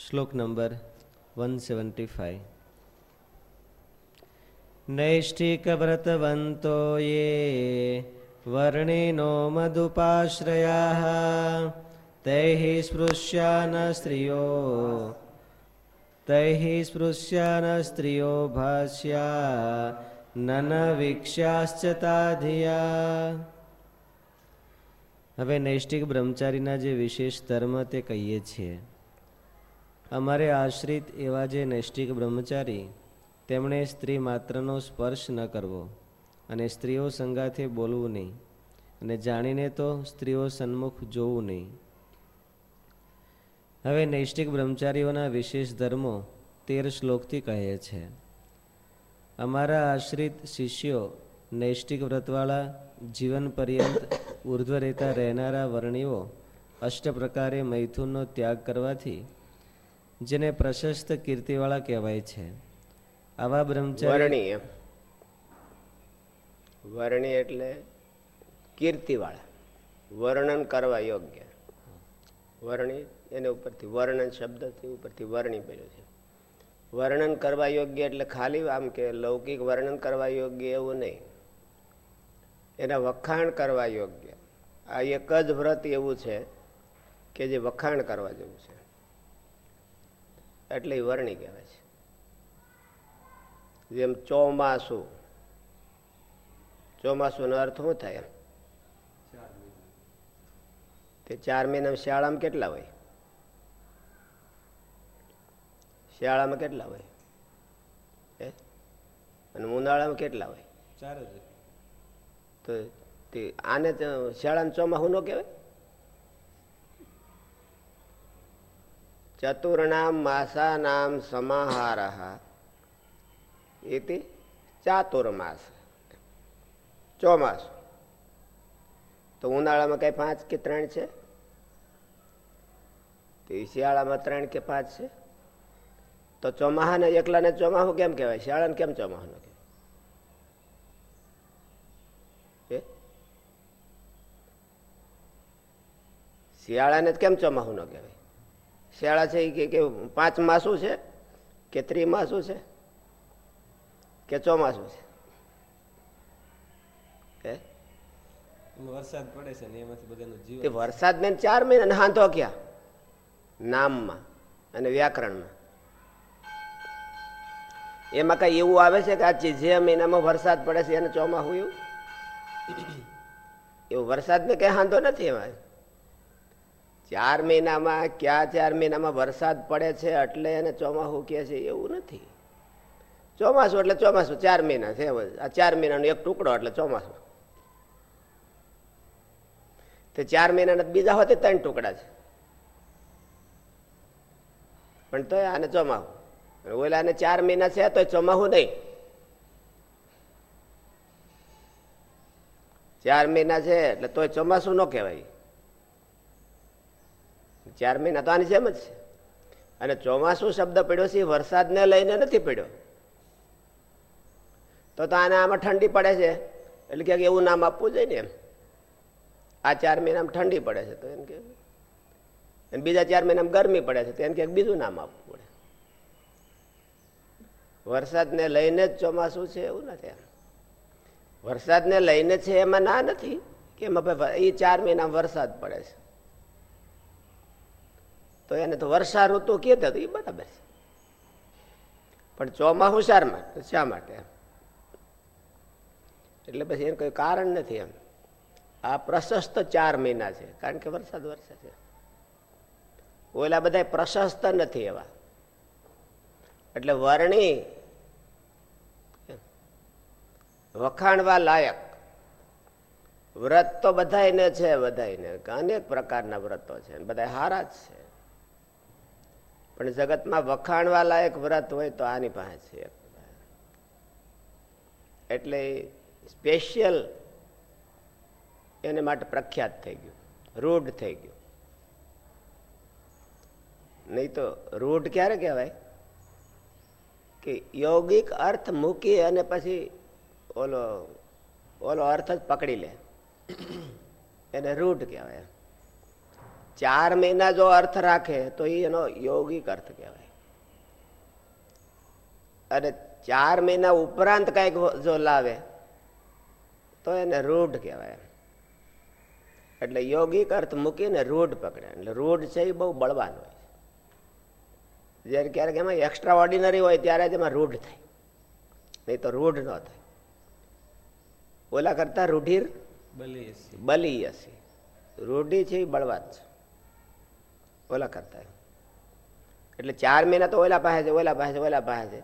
શ્લોક number one seventy five નૈષ્ઠિકવ્રતવંતો યે વર્ણિનો મદુપાશ્રયા તૈઃ ન સ્ત્રીઓ તૈઃ ન સ્ત્રીઓ ભાષ્યા નન વિક્ષ્યાશ્ચ તાધિયા હવે નૈષ્ઠિક બ્રહ્મચારીના જે વિશેષ ધર્મ તે કહીએ છીએ. અમારે આશ્રિત એવા જે નૈષ્ઠિક બ્રહ્મચારી, તેમણે સ્ત્રી માત્રનો સ્પર્શ ન કરવો અને સ્ત્રીઓ સંગાથે બોલવું નહીં અને જાણીને તો સ્ત્રીઓ સન્મુખ જોવું નહીં. હવે નૈષ્ઠિક બ્રહ્મચારીઓના વિશેષ ધર્મો તેર શ્લોકથી કહે છે. અમારા આશ્રિત શિષ્યો નૈષ્ઠિક વ્રતવાળા, જીવન પર્યંત ઉર્ધ્વ રહેતા રહેનારા વર્ણિઓ અષ્ટ પ્રકારે મૈથુનનો ત્યાગ કરવાથી જેને પ્રશસ્ત કીર્તિવાળા કહેવાય છે. આવા બ્રહ્મચારી વર્ણિ એટલે કીર્તિવાળા. વર્ણન કરવા યોગ્ય. વર્ણિ એને ઉપરથી વર્ણન શબ્દથી ઉપરથી વર્ણી પડ્યું છે. વર્ણન કરવા યોગ્ય એટલે ખાલી આમ કે લૌકિક વર્ણન કરવા યોગ્ય એવું નહીં. એના વખાણ કરવા યોગ્ય. આ એક જ વ્રત એવું છે કે જે વખાણ કરવા જેવું છે. એટલે એ વર્ણી કહેવાય છે. જેમ ચોમાસું ચોમાસુનો અર્થ શું થાય? તે ચાર મહિના શિયાળામાં કેટલા હોય? શિયાળામાં કેટલા હોય? હે? અને ઉનાળામાં કેટલા હોય? ચાર તો તે આને તો શિયાળાનું ચોમાસું ન કહેવાય? ચતુર્ણામ માસાનામ સમાહાર એથી ચાતુર્માસ ચોમાસું તો ઉનાળામાં કઈ પાંચ કે ત્રણ છે તો શિયાળામાં ત્રણ કે પાંચ છે તો ચોમાહાને એકલાને ચોમાહું કેમ કહેવાય શિયાળાને કેમ ચોમાહું કહેવાય શિયાળાને કેમ ચોમાહું ન કહેવાય શિયાળા છે કે પાંચ માસું છે? કે ત્રિમાસું છે? કે ચોમાસું છે? વરસાદ પડે છે ને એમાંથી બધાનું જીવન વરસાદ ને ચાર મહિના હાંધો ક્યાં? નામમાં અને વ્યાકરણમાં. એમાં કઈ એવું આવે છે કે આ જે મહિનામાં વરસાદ પડે છે એને ચોમાસું એવું એવું વરસાદ ને કઈ હાંધો નથી એમાં? ચાર મહિનામાં, ક્યાં ચાર મહિનામાં વરસાદ પડે છે એટલે એને ચોમાસું કે છે, એવું નથી. ચોમાસું એટલે ચોમાસું, ચાર મહિના છે આ ચાર મહિનાનો એક ટુકડો એટલે ચોમાસું. તે ચાર મહિનાના બીજા હોતે ત્રણ ટુકડા છે. પણ તોય આને ચોમાહું. ઓલાને ચાર મહિના છે તો ચોમાહું નહીં. ચાર મહિના છે, એટલે તોય ચોમાસું ન કહેવાય. ચાર મહિના તો આની જેમ જ છે. અને ચોમાસું શબ્દ પડ્યો છે વરસાદને લઈને નથી પડ્યો. તો તો આને આમાં ઠંડી પડે છે. એટલે ક્યાંક એવું નામ આપવું જોઈએ ને એમ. આ ચાર મહિનામાં ઠંડી પડે છે તો એમ કે. અને બીજા ચાર મહિનામાં ગરમી પડે છે તો એમ ક્યાંક બીજું નામ આપવું પડે. વરસાદને લઈને જ ચોમાસું છે એવું નથી એમ. વરસાદને લઈને છે એમાં ના નથી કે એમાં એ ચાર મહિનામાં વરસાદ પડે છે. તો એને તો વર્ષા ઋતુ કહેતા એ બરાબર છે. પણ ચોમાસું શાર માટે શા માટે એટલે પછી એનું કોઈ કારણ નથી એમ. આ પ્રશસ્ત ચાર મહિના છે, કારણ કે વરસાદ વરસે છે. ઓલા બધા પ્રશસ્ત નથી એવા. એટલે વર્ણી વખાણવા લાયક. વ્રત તો બધાને છે બધાને અનેક પ્રકારના વ્રતો છે બધા હારા જ છે. પણ જગતમાં વખાણવા લાયક વ્રત હોય તો આની પાસે છે એટલે સ્પેશિયલ એને માટે પ્રખ્યાત થઈ ગયું. રૂઢ થઈ ગયું. નહીં તો રૂઢ ક્યારે કહેવાય? કે યોગિક અર્થ મૂકી અને પછી ઓલો ઓલો અર્થ જ પકડી લે. એને રૂઢ કહેવાય. ચાર મહિના જો અર્થ રાખે તો એનો યોગિક અર્થ કહેવાય. અને ચાર મહિના ઉપરાંત કંઈક જો લાવે તો એને રૂઢ કહેવાય એટલે યોગિક અર્થ મૂકીને રૂઢ પકડે. એટલે રૂઢ છે એ બહુ બળવાન હોય જ્યારે ક્યારેક એમાં એક્સ્ટ્રા ઓર્ડિનરી હોય ત્યારે જ એમાં રૂઢ થાય. નહીં તો રૂઢ ન થાય. ઓલા કરતા રૂઢિર બલી હશે રૂઢી છે એ બળવાન છે. ઓલા કરતા એટલે ચાર મહિના તો ઓલા પાસે છે, ઓલા પાસે ઓલા પાસે છે.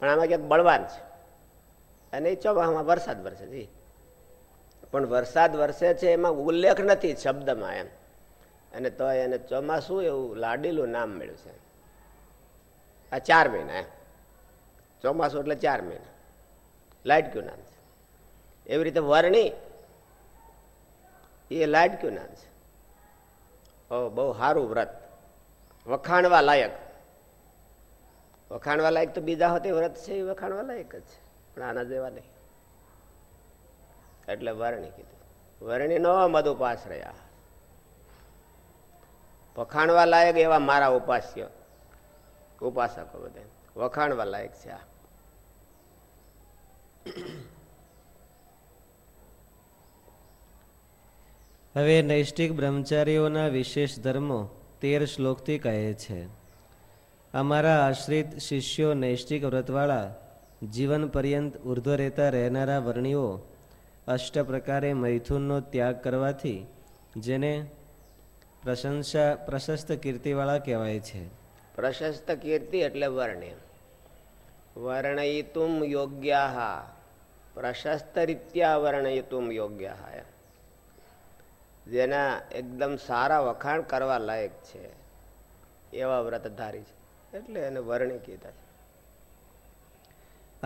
પણ આમાં ક્યાંક બળવાન છે. અને એ ચોમાસામાં વરસાદ વરસે જી. પણ વરસાદ વરસે છે એમાં ઉલ્લેખ નથી શબ્દમાં એમ. અને તો એને ચોમાસું એવું લાડીલું નામ મળ્યું છે. આ ચાર મહિના એમ. ચોમાસું એટલે ચાર મહિના. લાઇટ ક્યુ નામ છે. એવી રીતે વરણી એ લાઇટ ક્યુ નામ છે. બહુ સારું વ્રત. વખાણવા લાયક. વખાણવા લાયક તો બીજા હોતી વ્રત છે, એ વખાણવા લાયક જ છે, પણ આના જેવા નહીં. એટલે વર્ણી કીધું. વર્ણી નો મધુપાસ રહ્યા. વખાણવા લાયક એવા મારા ઉપાસ્ય, ઉપાસકો બધા વખાણવા લાયક છે આ. હવે નૈષ્ટિક બ્રહ્મચારીઓના વિશેષ ધર્મો તેર શ્લોકથી કહે છે. અમારા આશ્રિત શિષ્યો નૈષ્ટિક વ્રતવાળા જીવન પર્યંત ઉર્ધ્વ રહેતા રહેનારા વર્ણીઓ અષ્ટ પ્રકારે મૈથુનનો ત્યાગ કરવાથી જેને પ્રશંસા પ્રશસ્ત કીર્તિવાળા કહેવાય છે. પ્રશસ્ત કીર્તિ એટલે વર્ણ્ય વર્ણયિતુમ યોગ્યા પ્રશસ્ત રીત્યા વર્ણયિતુમ યોગ્ય જેના એકદમ સારા વખાણ કરવા લાયક છે. એવા વ્રતધારી છે. એટલે એને વર્ણિ કીધા છે.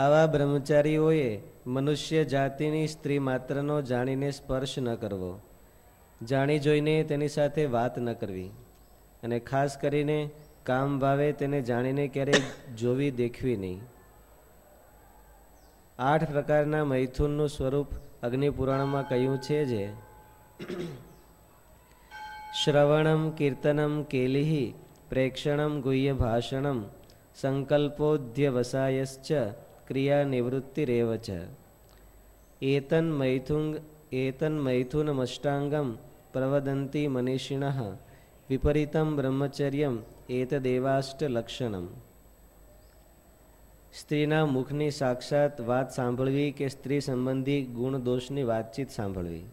આવા બ્રહ્મચારીઓએ મનુષ્ય જાતિની સ્ત્રી માત્રનો જાણીને સ્પર્શ ન કરવો. જાણી જોઈને તેની સાથે વાત ન કરવી. અને ખાસ કરીને કામ ભાવે તેને જાણીને ક્યારેય જોવી દેખવી નહીં. આઠ પ્રકારના મૈથુનનું સ્વરૂપ અગ્નિપુરાણમાં કહ્યું છે જે? શ્રવણમ કીર્તનમ કેલિહિ પ્રેક્ષણમ ગુહ્ય ભાષણમ સંકલ્પોધ્યવસાયશ્ચ ક્રિયાનિવૃત્તિરેવ નિવૃત્તિરેવ છે એતન મૈથુંગ એતન મૈથુનમષ્ટાંગમ પ્રવદંતી મનીષિણ વિપરીતમ બ્રહ્મચર્યમ એતદેવાષ્ટલક્ષણમ સ્ત્રીના મુખની સાક્ષાત વાત સાંભળવી કે સ્ત્રી સંબંધી ગુણદોષની વાતચીત સાંભળવી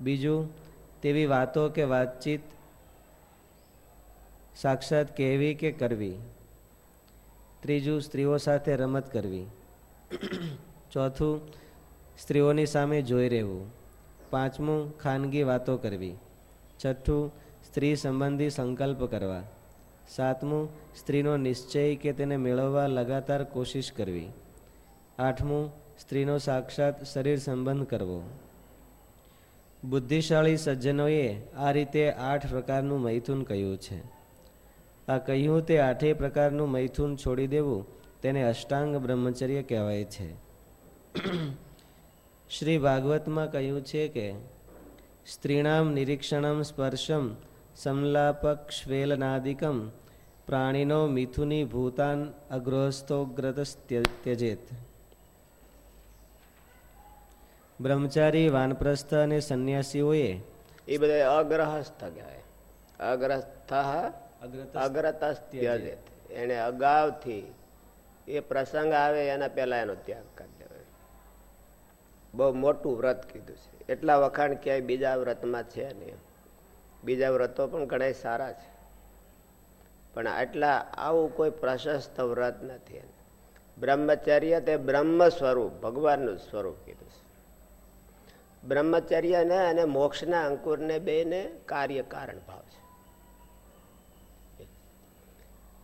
બીજું તેવી વાતો કે વાતચીત સાક્ષાત કહેવી કે કરવી? ત્રીજું, સ્ત્રીઓ સાથે રમત કરવી. ચોથું, સ્ત્રીઓની સામે જોઈ રહેવું. પાંચમું, ખાનગી વાતો કરવી. છઠ્ઠું, સ્ત્રી સંબંધી સંકલ્પ કરવા. સાતમું, સ્ત્રીનો નિશ્ચય કે તેને મેળવવા લગાતાર કોશિશ કરવી. આઠમું, સ્ત્રીનો સાક્ષાત શરીર સંબંધ કરવો. બુદ્ધિશાળી સજ્જનોએ આ રીતે આઠ પ્રકારનું મૈથુન કહ્યું છે. આ કહ્યું તે આઠેય પ્રકારનું મૈથુન છોડી દેવું તેને અષ્ટાંગ બ્રહ્મચર્ય કહેવાય છે. શ્રી ભાગવતમાં કહ્યું છે કે, સ્ત્રીણામ નિરીક્ષણમ સ્પર્શમ સમલાપક શ્વેલનાદિકમ પ્રાણીનો મિથુની ભૂતાન અગ્રહસ્થોગ્રત ત્યજેત. બ્રહ્મચારી વાનપ્રસ્થ અને સંન્યાસીઓએ એ બધા અગ્રહસ્થ કહેવાય અગ્રસ્થ અગ્રતસ્ત્યજેત. એને અગાઉથી એ પ્રસંગ આવે એના પહેલા એનો ત્યાગ કરી દેવાય બહુ મોટું વ્રત કીધું છે. એટલા વખાણ ક્યાંય બીજા વ્રતમાં છે નહીં. બીજા વ્રતો પણ ઘણા સારા છે. પણ આટલા આવું કોઈ પ્રશસ્ત વ્રત નથી બ્રહ્મચર્ય તે બ્રહ્મ સ્વરૂપ ભગવાનનું સ્વરૂપ કીધું છે. બ્રહ્મચર્યને અને મોક્ષના અંકુરને બેને કાર્ય કારણ ભાવ છે.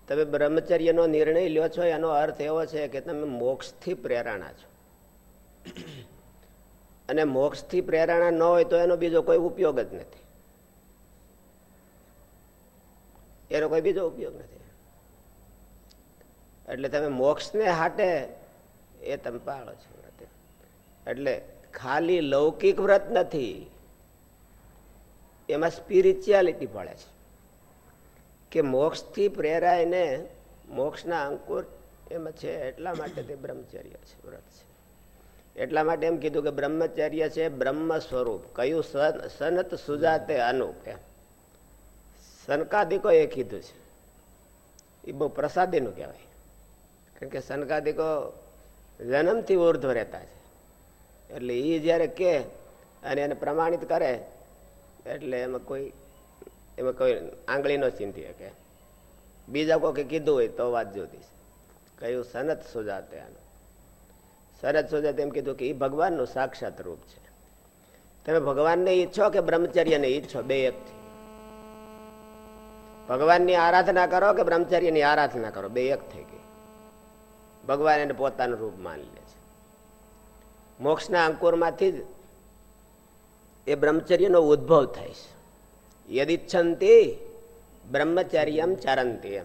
તમે બ્રહ્મચર્યનો નિર્ણય લ્યો છો, એનો અર્થ એવો છે કે તમે મોક્ષથી પ્રેરણા છો. અને મોક્ષથી પ્રેરણા ન હોય તો એનો બીજો કોઈ ઉપયોગ જ નથી. એનો કોઈ બીજો ઉપયોગ નથી. એટલે તમે મોક્ષને હાટે એ તમે પાળો છો. એટલે ખાલી લૌકિક વ્રત નથી, એમાં સ્પિરિચ્યુઆલિટી પડે છે. કે મોક્ષથી પ્રેરાઈને મોક્ષના અંકુર એમાં છે, એટલા માટે તે બ્રહ્મચર્ય છે, વ્રત છે. એટલા માટે એમ કીધું કે બ્રહ્મચર્ય છે, બ્રહ્મ સ્વરૂપ. કયું સનત સુજાતે અનુપ એમ. સનકાદિકો એ કીધું છે. એ બહુ પ્રસાદીનું કહેવાય. કારણ કે સનકાદિકો જન્મથી ઉર્ધ્વ રહેતા છે. એટલે એ જ્યારે કે અને એને પ્રમાણિત કરે, એટલે એમાં કોઈ એમાં કોઈ આંગળી ન ચિંતી શકે બીજા કોઈ કીધું હોય તો વાત જોતી કહ્યું સનત સુજાતે આનું. સનત સુજાતે એમ કીધું કે એ ભગવાનનું સાક્ષાત રૂપ છે. તમે ભગવાનને ઈચ્છો કે બ્રહ્મચર્યને ઈચ્છો, બે એકથી ભગવાનની આરાધના કરો કે બ્રહ્મચર્યની આરાધના કરો, બે એક થઈ ગઈ. ભગવાન એને પોતાનું રૂપ માની લે. મોક્ષના અંકુરમાંથી જ એ બ્રહ્મચર્યનો ઉદ્ભવ થાય છે. યદિચ્છંતી બ્રહ્મચર્યમ ચારંતી એમ.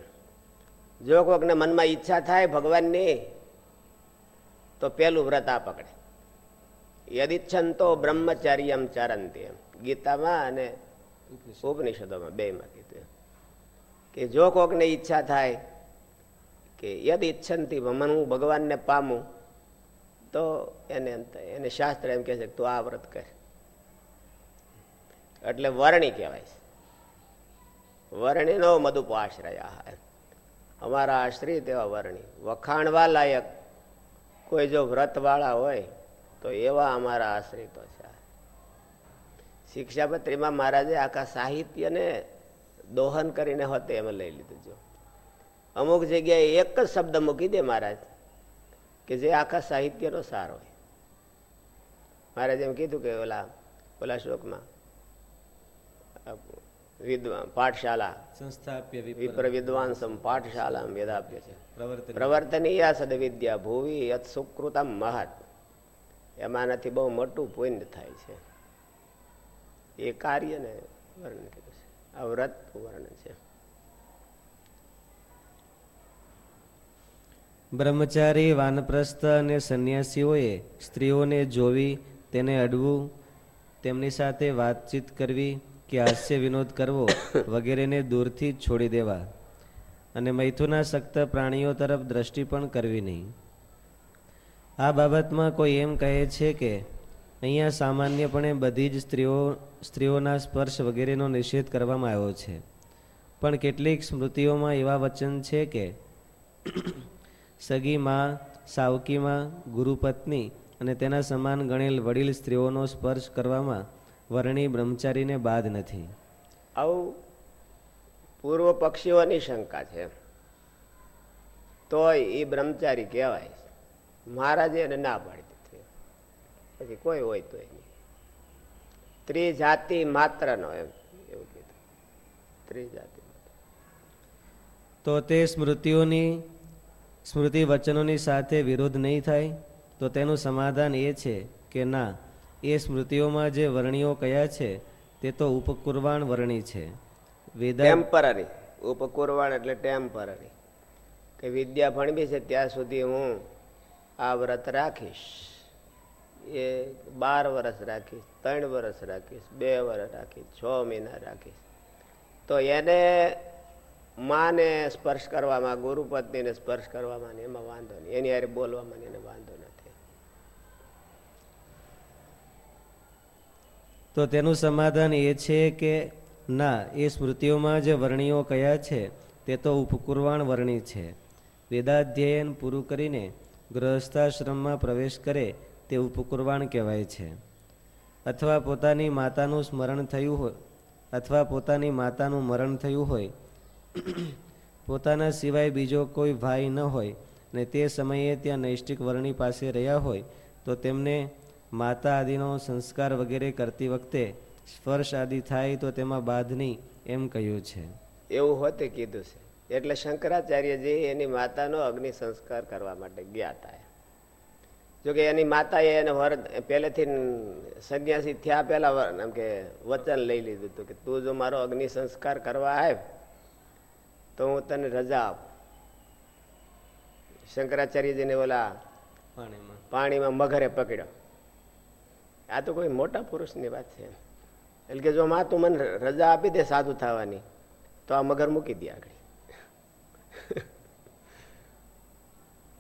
જો કોઈકને મનમાં ઈચ્છા થાય ભગવાનની, તો પહેલું વ્રત આ પકડે. યદિચ્છંતો બ્રહ્મચર્યમ ચારંતી એમ. ગીતામાં અને ઉપનિષદોમાં બેમાં કીધું કે જો કોકને ઈચ્છા થાય કે યદ ઈચ્છંતી મન હું ભગવાનને પામું તો એને એને શાસ્ત્ર એમ કે છે તું આ વ્રત કર. એટલે વર્ણી કહેવાય છે. વર્ણી નો મધુપાશ્રય અમારા આશ્રય તેવા વર્ણી. વખાણવા લાયક કોઈ જો વ્રતવાળા હોય તો એવા અમારા આશ્રિતો છે શિક્ષાપત્રીમાં મહારાજે આખા સાહિત્યને દોહન કરીને હોતે એમાં લઈ લીધું જો. અમુક જગ્યાએ એક જ શબ્દ મૂકી દે મહારાજ. કે જે આખા સાહિત્યનો સાર હોય. મહારાજ એમ કીધું કે ઓલા ઓલા શ્લોકમાં વિદ્વાન પાઠશાલા સંસ્થાપ્ય વિપ્ર વિદ્વાંસમ પાઠશાલા વેદાપ્ય છે. પ્રવર્તનીય. સદવિદ્યા ભૂવી યત સુકૃતમ મહત એમાંનાથી બહુ મોટું પુણ્ય થાય છે. એ કાર્યને વર્ણન કર્યું છે. આ વ્રત વર્ણન છે. બ્રહ્મચારી વાનપ્રસ્થ અને સંન્યાસીઓએ સ્ત્રીઓને જોવી, તેને અડવું, તેમની સાથે વાતચીત કરવી કે હાસ્ય વિનોદ કરવો વગેરેને દૂરથી છોડી દેવા અને મૈથુના સખ્ત પ્રાણીઓ તરફ દ્રષ્ટિ પણ કરવી નહીં. આ બાબતમાં કોઈ એમ કહે છે કે અહીંયા સામાન્યપણે બધી જ સ્ત્રીઓ, સ્ત્રીઓના સ્પર્શ વગેરેનો નિષેધ કરવામાં આવ્યો છે. પણ કેટલીક સ્મૃતિઓમાં એવા વચન છે કે સગીમાં સાવકીમાં ગુરુપત્ની અને તેના સમાન ગણેલ વડીલ સ્ત્રીઓનો સ્પર્શ કરવામાં વર્ણી બ્રહ્મચારીને બાદ નથી. આવું પૂર્વ પક્ષીઓની શંકા છે. તોય એ બ્રહ્મચારી કહેવાય. મહારાજે એને ના પાડી દીધી. પછી કોઈ હોય તો નહીં ત્રિજાતિ માત્ર નો એમ એવું કીધું. ત્રિજાતિ તો તે સ્મૃતિઓની સ્મૃતિ વચનોની સાથે વિરોધ નહીં થાય, તો તેનું સમાધાન એ છે કે ના, એ સ્મૃતિઓમાં જે વર્ણિઓ કયા છે, તે તો ઉપકુરવાણ વર્ણિ છે. ટેમ્પરરી. ઉપકુરવાણ એટલે ટેમ્પરરી. કે વિદ્યા ભણવી છે ત્યાં સુધી હું આ વ્રત રાખીશ. એ બાર વર્ષ રાખીશ, ત્રણ વર્ષ રાખીશ, બે વર્ષ રાખીશ, છ મહિના રાખીશ. તો એને માને સ્પર્શ કરવામાં, ગુરુપત્નીને સ્પર્શ કરવામાં એમાં વાંધો નહીં. એની યારે બોલવામાં એને વાંધો નથી તો તેનું સમાધાન એ છે કે, ના, એ સ્મૃતિઓમાં જે વર્ણીઓ કયા છે, તે તો ઉપકુરવાણ વર્ણી છે. વેદાધ્યયન પૂરું કરીને ગૃહસ્થાશ્રમમાં પ્રવેશ કરે તે ઉપકુરવાણ કહેવાય છે. અથવા પોતાની માતાનું સ્મરણ થયું હોય અથવા પોતાની માતાનું મરણ થયું હોય પોતાના સિવાય બીજો કોઈ ભાઈ ન હોય ને તે સમયે ત્યાં નૈષ્ટિક વર્ણી પાસે રહ્યા હોય, તો તેમને માતા આદિનો સંસ્કાર વગેરે કરતી વખતે સ્પર્શ આદિ થાય તો તેમાં બાધ નહીં એમ કહ્યું છે. એવું હોતે કીધું છે. એટલે શંકરાચાર્યજી એની માતાનો અગ્નિ સંસ્કાર કરવા માટે ગયા હતા જોકે એની માતાએ એને વર પહેલેથી સંન્યાસી થયા પહેલા એમ કે વચન લઈ લીધું હતું કે તું જો મારો અગ્નિ સંસ્કાર કરવા આવ તો હું તને રજા આપું. શંકરાચાર્યજીને ઓલા પાણીમાં. મગરે પકડ્યો. આ તો કોઈ મોટા પુરુષની વાત છે. એટલે કે જો માં તું મને રજા આપી દે સાધુ થવાની તો આ મગર મૂકી દે આગળ.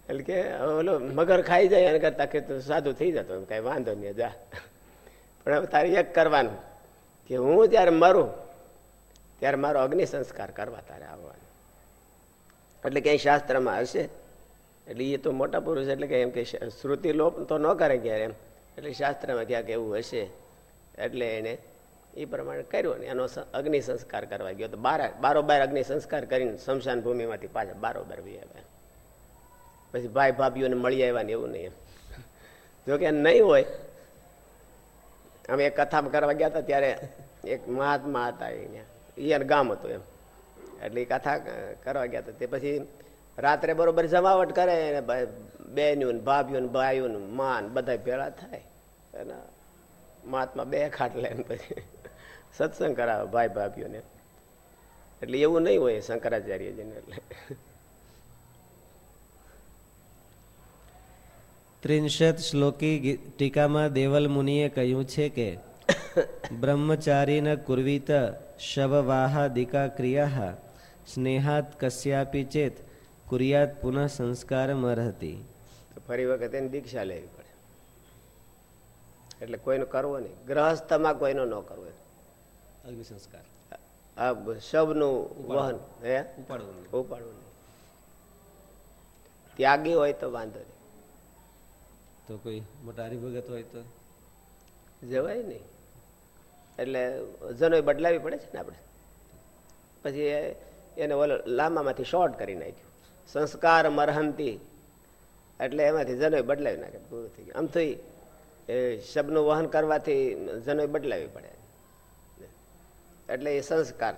એટલે કે ઓલો મગર ખાઈ જાય એના કરતા કે તું સાધુ થઈ જતો એમ કઈ વાંધો નહીં જા. પણ હવે તારે એક કરવાનું કે હું જ્યારે મરું ત્યારે મારો અગ્નિ સંસ્કાર કરવા તારે આવવાનો. એટલે ક્યાંય શાસ્ત્રમાં હશે. એટલે એ તો મોટા પુરુષ એટલે કે એમ કે શ્રુતિ લોપ તો ન કરે ક્યારે એમ. એટલે શાસ્ત્રમાં ક્યાંક એવું હશે. એટલે એને એ પ્રમાણે કર્યો ને એનો અગ્નિ સંસ્કાર કરવા ગયો. તો બાર, બારોબાર અગ્નિ સંસ્કાર કરીને શમશાન ભૂમિમાંથી પાછા બારોબાર વી આવ્યા. પછી ભાઈ ભાભીઓને મળી આવ્યા ને એવું નહીં એમ. જોકે નહીં હોય. અમે એક કથા કરવા ગયા હતા ત્યારે એક મહાત્મા હતા અહીંયા એને ગામ હતું એમ. એટલે એ કથા કરવા ગયા હતા. તે પછી રાત્રે બરોબર જમાવટ કરે અને બેન્યું ભાભીઓને ભાભીઓ ભાઈઓ માન બધા ભેળા થાય. અને મહાત્મા બે ખાટ લે પછી સત્સંગ કરાવે ભાઈ ભાભીઓને. એટલે એવું નહીં હોય શંકરાચાર્યજીને એટલે. ત્રિંશત શ્લોકી ટીકામાં દેવલ મુનિએ કહ્યું છે કે બ્રહ્મચારીન કુર્વીત શવવાહાદિકા ક્રિયા સ્નેહાત કશ્યાપી ચેત કુરિયાત પુનઃ સંસ્કાર મરહતી ફરી વખત એની દીક્ષા લેવી પડે. એટલે કોઈનો કરવો નહીં. ગ્રહસ્થમાં કોઈનો ન કરવો અગ્નિ સંસ્કાર. આ શબનું વહન હે? ઉપાડવું ઉપાડવું નહીં. ત્યાગી હોય તો વાંધો નહીં. તો કોઈ મોટા હરિભગત હોય તો? જવાય નહીં. એટલે જનોય બદલાવી પડે છે ને આપણે? પછી એને ઓલો લાંબામાંથી શોર્ટ કરી નાખ્યું. સંસ્કાર મરહંતી. એટલે એમાંથી જનોય બદલાવી નાખે પૂરું થઈ ગયું. આમ થઈ એ શબનું વહન કરવાથી જનોય બદલાવી પડે. એટલે એ સંસ્કાર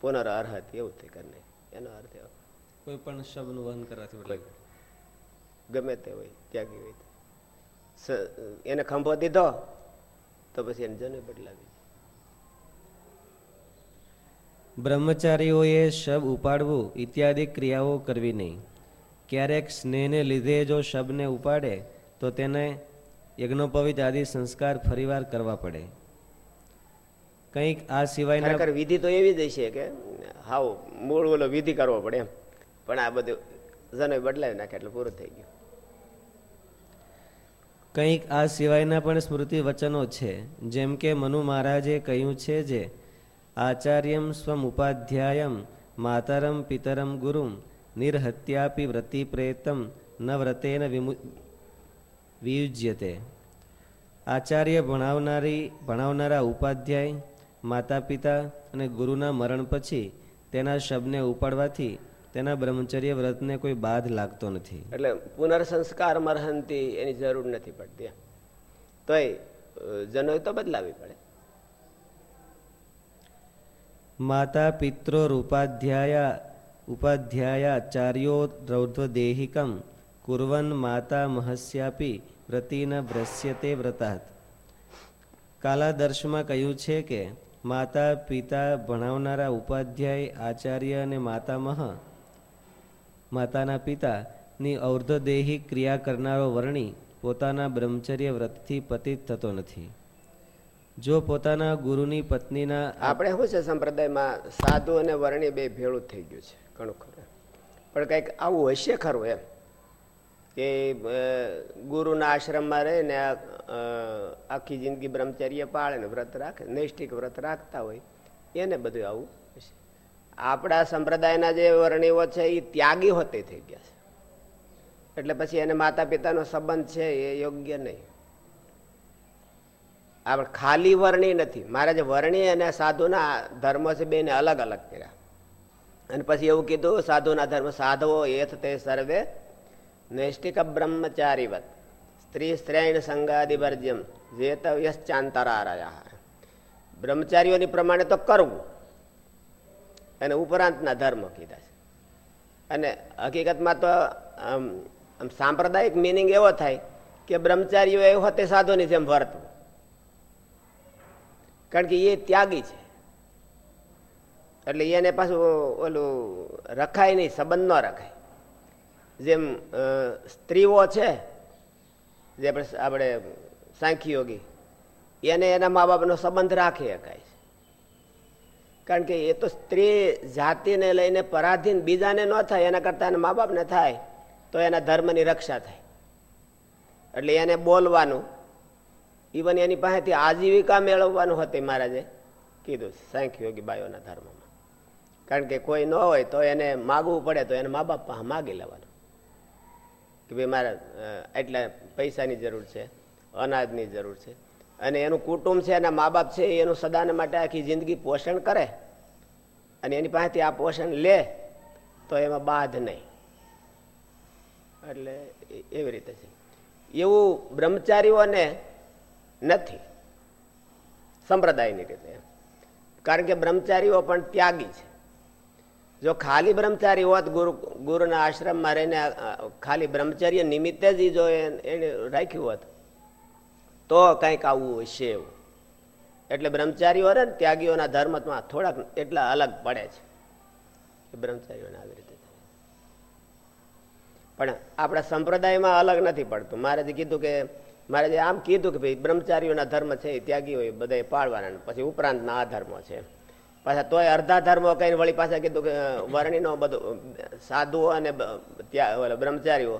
પુનરઅર્હત એવું થઈ કરીને એનો અર્થ એવો. કોઈ પણ શબ્દનું વહન કરવાથી ગમે તે હોય ત્યાગી હોય. એને ખંભો દીધો તો પછી એને જને બદલાવી. બ્રહ્મચારીઓએ શબ ઉપાડવું ઇત્યાદિ ક્રિયાઓ કરવી નહીં. ક્યારેક સ્નેહને લીધે જો શબને ઉપાડે તો તેને યજ્ઞોપવિત આદિ સંસ્કાર ફરીવાર કરવા પડે. કંઈક આ સિવાય વિધિ તો એવી જ છે કે હાવ મૂળ ઓલો વિધિ કરવો પડે એમ. પણ આ બધું જને બદલાવી નાખે એટલે પૂરું થઈ ગયું. કંઈક આ સિવાયના પણ સ્મૃતિ વચનો છે. જેમ કે મનુ મહારાજે કહ્યું છે જે આચાર્યમ સ્વમ ઉપાધ્યાયમ માતરમ પિતરમ ગુરુમ નિર્હત્યાપી વ્રતિ પ્રેતમ ન વ્રતેન વિયુજ્યતે આચાર્ય ભણાવનારી ભણાવનારા ઉપાધ્યાય માતા પિતા અને ગુરુના મરણ પછી તેના શબને ઉપાડવાથી તેના બ્રહ્મચર્ય વ્રતને કોઈ બાધ લાગતો નથી. એટલે પુનર્સંસ્કાર મરહંતી એની જરૂર નથી પડતી તોય જનોય તો બદલાવી પડે. માતા પિત્રોરુપાધ્યાયા ઉપાધ્યાયાચાર્યો રૌદ્રદેહિકમ કુર્વન માતા મહસ્યાપી વ્રતિન ભ્રશ્યતે વ્રતાત કાલાદર્શમાં કહ્યું છે કે માતા પિતા ભણાવનારા ઉપાધ્યાય, આચાર્ય અને માતામહ, માતાના પિતાની ઔર્ધદેહી ક્રિયા કરનારો વર્ણી પોતાના બ્રહ્મચર્ય વ્રતથી પતિત થતો નથી. જો પોતાના ગુરુની પત્નીના આપણે શું છે સંપ્રદાયમાં સાધુ અને વર્ણી બે ભેળું થઈ ગયું છે, ઘણું ખરું. પણ કંઈક આવું હશે ખરું એમ કે ગુરુના આશ્રમમાં રહે ને આખી જિંદગી બ્રહ્મચર્ય પાળે ને, વ્રત રાખે, નૈષ્ઠિક વ્રત રાખતા હોય, એને બધું આવું હશે. આપણા સંપ્રદાયના જે વર્ણીઓ છે એ ત્યાગી હોતે થઈ ગયા છે. એટલે પછી એને માતા પિતાનો સંબંધ છે એ યોગ્ય નહીં. આપણે ખાલી વર્ણી નથી. મારે જે વર્ણી અને સાધુના ધર્મ છે બેને અલગ અલગ કર્યા. અને પછી એવું કીધું, સાધુના ધર્મ સાધવો એથ તે સર્વે નૈષ્ટિક બ્રહ્મચારીવત. સ્ત્રી શ્રેણ સંગાદિવર્જ્યમ જેતવ્યશ્ચાંતરારયા. બ્રહ્મચારીઓની પ્રમાણે તો કરવું. અને ઉપરાંતના ધર્મ કીધા છે. અને હકીકતમાં તો, આમ સાંપ્રદાયિક મિનિંગ એવો થાય કે બ્રહ્મચારીઓ એવું હોતે સાધુની જેમ વર્તવું કારણ કે એ ત્યાગી છે. એટલે એને પાછું ઓલું રખાય નહીં, સંબંધ ન રખાય. જેમ સ્ત્રીઓ છે, જે આપણે સાંખી યોગી, એને એના મા બાપનો સંબંધ રાખી શકાય છે. કારણ કે એ તો સ્ત્રી જાતિને લઈને પરાધીન બીજાને ન થાય, એના કરતાં એના મા બાપને થાય, તો એના ધર્મની રક્ષા થાય. એટલે એને બોલવાનું ઇવન એની પાસેથી આજીવિકા મેળવવાનું હતું મહારાજે કીધું સાંખ યોગી બાયોના ધર્મમાં. કારણ કે કોઈ ન હોય તો એને માગવું પડે, તો એને મા બાપ પાસે માગી લેવાનું. કે ભાઈ મારા એટલા પૈસાની જરૂર છે, અનાજની જરૂર છે. અને એનું કુટુંબ છે, એના મા બાપ છે, એનું સદાને માટે આખી જિંદગી પોષણ કરે. અને એની પાસેથી આ પોષણ લે, તો એમાં બાધ નહીં. એટલે એવી રીતે છે. એવું બ્રહ્મચારીઓને નથી. સંપ્રદાયની રીતે. કારણ કે બ્રહ્મચારીઓ પણ ત્યાગી છે. જો ખાલી બ્રહ્મચારી હોત, ગુરુ, ગુરુના આશ્રમમાં રહીને ખાલી બ્રહ્મચર્ય નિમિત્તે જ જો એને રાખ્યું હોત, તો કંઈક આવવું હશે એવું. એટલે બ્રહ્મચારીઓ ને ત્યાગીઓના ધર્મમાં થોડાક એટલા અલગ પડે છે. બ્રહ્મચારીઓને આવી રીતે પણ આપણા સંપ્રદાયમાં અલગ નથી પડતું. મારે કીધું કે મારે આમ કીધું કે ભાઈ બ્રહ્મચારીઓના ધર્મ છે એ ત્યાગીઓ બધા પાળવાના પછી ઉપરાંતના આ ધર્મો છે. પાછા તોય અડધા ધર્મો કહીને વળી પાછા કીધું કે વર્ણિનો બધું સાધુઓ અને બ્રહ્મચારીઓ,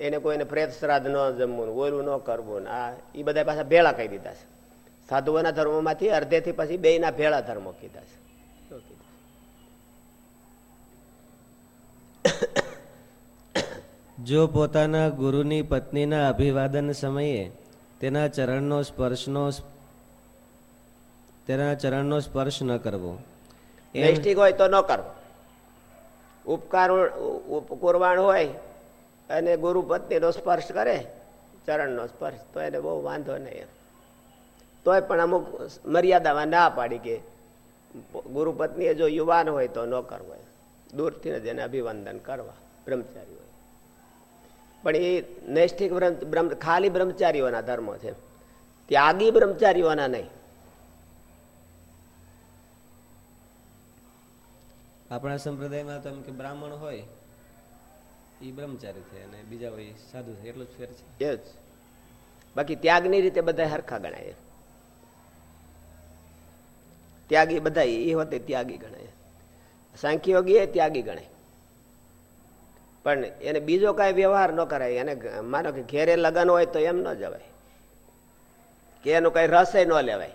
એને કોઈને પ્રેત શ્રાદ્ધ ન જમવું ઓલું ન કરવું આ એ બધા પાછા ભેળા કહી દીધા છે. સાધુઓના ધર્મોમાંથી અર્ધેથી પછી બેના ભેળા ધર્મો કીધા છે. જો પોતાના ગુરુની પત્નીના અભિવાદન સમયે તેના ચરણનો સ્પર્શનો તેના ચરણનો સ્પર્શ ન કરવો. નૈષ્ઠિક હોય તો ન કરવો. ઉપકાર ઉપકુરવાણ હોય અને ગુરુ પત્નીનો સ્પર્શ કરે, ચરણનો સ્પર્શ, તો એને બહુ વાંધો નહીં તોય પણ અમુક મર્યાદામાં ના પાડી કે ગુરુ પત્નીએ જો યુવાન હોય તો ન કરવો દૂરથી જ એને અભિવંદન કરવા, બ્રહ્મચારી પણ એ નૈષ્ઠિક ખાલી બ્રહ્મચારીઓના ધર્મો છે. ત્યાગી બ્રહ્મચારીઓના નહીં. આપણા સંપ્રદાયમાં તો એમ કે બ્રાહ્મણ હોય એ બ્રહ્મચારી છે અને બીજા હોય સાધુ છે એટલું જ ફેર છે. એ જ. બાકી ત્યાગની રીતે બધા હરખા ગણાય. ત્યાગી બધા એ હોતે ત્યાગી ગણાય. સાંખ્યયોગી એ ત્યાગી ગણાય. પણ એને બીજો કાંઈ વ્યવહાર ન કરાય. એને માનો કે ઘેરે લગ્ન હોય તો એમ ન જવાય. કે એનું કઈ રસે ન લેવાય.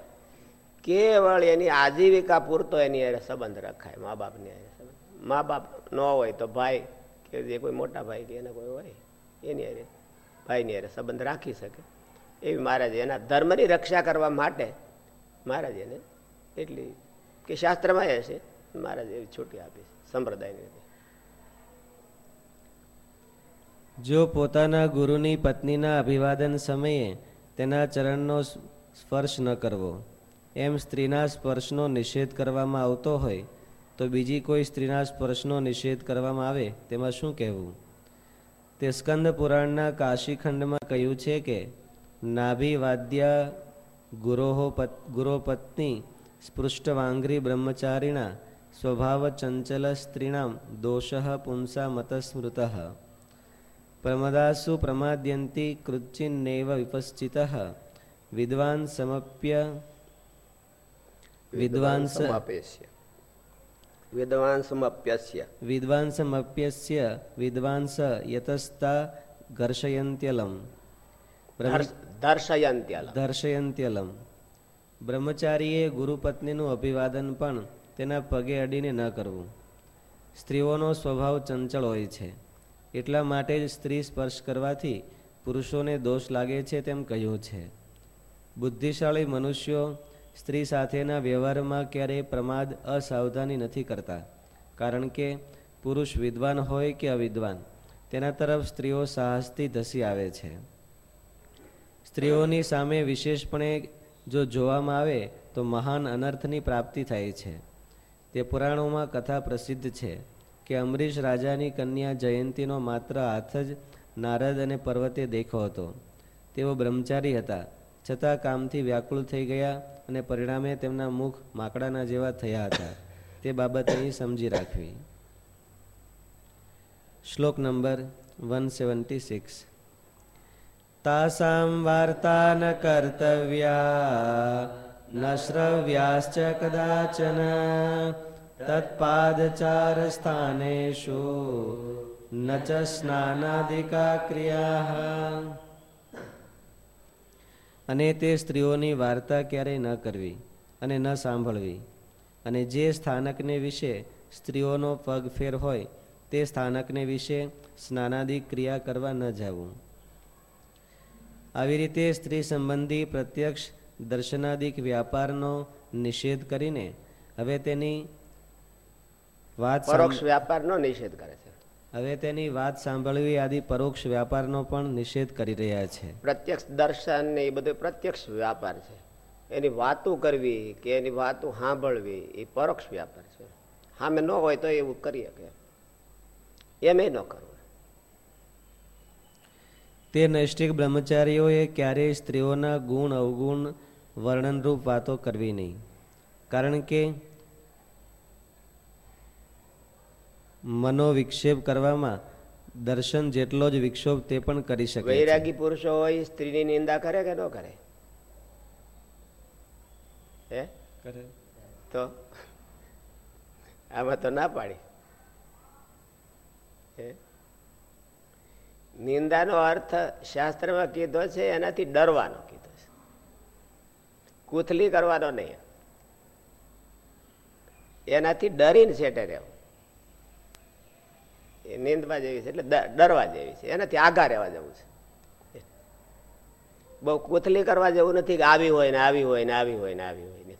કેવળ એની આજીવિકા પૂરતો એની સંબંધ રખાય. મા બાપની મા બાપ ન હોય તો ભાઈ કે જે કોઈ મોટા ભાઈ કે એને કોઈ હોય, એની અરે ભાઈની અરે સંબંધ રાખી શકે. એવી મહારાજ એના ધર્મની રક્ષા કરવા માટે મહારાજ એને એટલી, કે શાસ્ત્રમાં એ છે, મહારાજ એવી છૂટી આપી છે, સંપ્રદાયની રીતે. જો પોતાના ગુરુની પત્નીના અભિવાદન સમયે તેના ચરણનો સ્પર્શ ન કરવો, એમ સ્ત્રીના સ્પર્શનો નિષેધ કરવામાં આવતો હોય, તો બીજી કોઈ સ્ત્રીના સ્પર્શનો નિષેધ કરવામાં આવે, તેમાં શું કહેવું? તે સ્કંદ પુરાણના કાશીખંડમાં કહ્યું છે કે નાભિવાદ્ય ગુરોહો ગુરોપત્ની સ્પૃષ્ટવાંગ્રી બ્રહ્મચારીણા સ્વભાવ ચંચલ સ્ત્રીણામ દોષ પુંસા મતસ્મૃત પ્રમદાસુ પ્રમાદ્યંતી કૃચ્ચિન્નેવ વિપશ્ચિત વિદ્વાન સમપ્ય વિદ્વાંસ વિદ્વાંસમપ્યસ્ય વિદ્વાંસમપ્યસ્ય વિદ્વાંસ યતસ્તા ઘર્ષયંત્યલમ દર્શયંત્યલમ દર્શયંત્યલમ બ્રહ્મચારીએ ગુરુપત્નીનું અભિવાદન પણ તેના પગે અડીને ન કરવું સ્ત્રીઓનો સ્વભાવ ચંચળ હોય છે એટલા માટે જ સ્ત્રી સ્પર્શ કરવાથી પુરુષોને દોષ લાગે છે તેમ કહ્યું છે. બુદ્ધિશાળી મનુષ્યો સ્ત્રી સાથેના વ્યવહારમાં ક્યારેય પ્રમાદ અસાવધાની નથી કરતા, કારણ કે પુરુષ વિદ્વાન હોય કે અવિદ્વાન, તેના તરફ સ્ત્રીઓ સાહસથી ધસી આવે છે. સ્ત્રીઓની સામે વિશેષપણે જો જોવામાં આવે તો મહાન અનર્થની પ્રાપ્તિ થાય છે. તે પુરાણોમાં કથા પ્રસિદ્ધ છે. કે અમરીશ રાજાની કન્યા જયંતીનો માત્ર હાથ જ નારદ અને પર્વતે દેખો હતો. તેઓ બ્રહ્મચારી હતા. છતાં કામથી વ્યાકુળ થઈ ગયા અને પરિણામે તેમના મુખ માકડાના જેવા થયા હતા. તે બાબત અહીં સમજી રાખવી. શ્લોક નંબર વન સેવન્ટી સિક્સ તાસામ વાર્તા ન કર્તવ્યા, ન શ્રવ્યાશ્ચ કદાચન. તત્પાદચાર સ્થાનેશુ ન ચ સ્નાનાદિકા ક્રિયા અને તે સ્ત્રીઓની વાર્તા ક્યારેય ન કરવી અને ન સાંભળવી. અને જે સ્થાનકને વિશે સ્ત્રીઓનો પગફેર હોય, તે સ્થાનકને વિશે સ્નાનાદિક ક્રિયા કરવા ન જવું. આવી રીતે સ્ત્રી સંબંધી પ્રત્યક્ષ દર્શનાદિક વ્યાપારનો નિષેધ કરીને હવે તેની વાત પરોક્ષ વ્યાપારનો નિષેધ કરે છે. હવે તેની વાત સાંભળવી આદિ પરોક્ષ વ્યાપારનો પણ નિષેધ કરી રહ્યા છે. પ્રત્યક્ષ દર્શન ને એ બધું પ્રત્યક્ષ વ્યાપાર છે. એની વાતો કરવી કે એની વાતો સાંભળવી એ પરોક્ષ વ્યાપાર છે. સામે ન હોય તો એવું કરી શકે એમ ન કરવું. તે નૈષ્ઠિક બ્રહ્મચારીઓએ ક્યારેય સ્ત્રીઓના ગુણ અવગુણ વર્ણનરૂપ વાતો કરવી નહીં. કારણ કે મનોવિક્ષેપ કરવામાં દર્શન જેટલો જ વિક્ષોભ તે પણ કરી શકે વૈરાગી પુરુષો હોય સ્ત્રીની નિંદા કરે કે ન કરે? હે? તો? આમાં તો ના પાડી? નિંદાનો અર્થ શાસ્ત્રમાં કીધો છે એનાથી ડરવાનો કીધો છે. કૂથલી કરવાનો નહીં. એનાથી ડરીને છેટે રહેવું. એ નીંદવા જેવી છે એટલે ડરવા જેવી છે. એનાથી આગા રહેવા જવું છે. બહુ કોથલી કરવા જેવું નથી કે આવી હોય ને આવી હોય ને આવી હોય ને આવી હોય ને.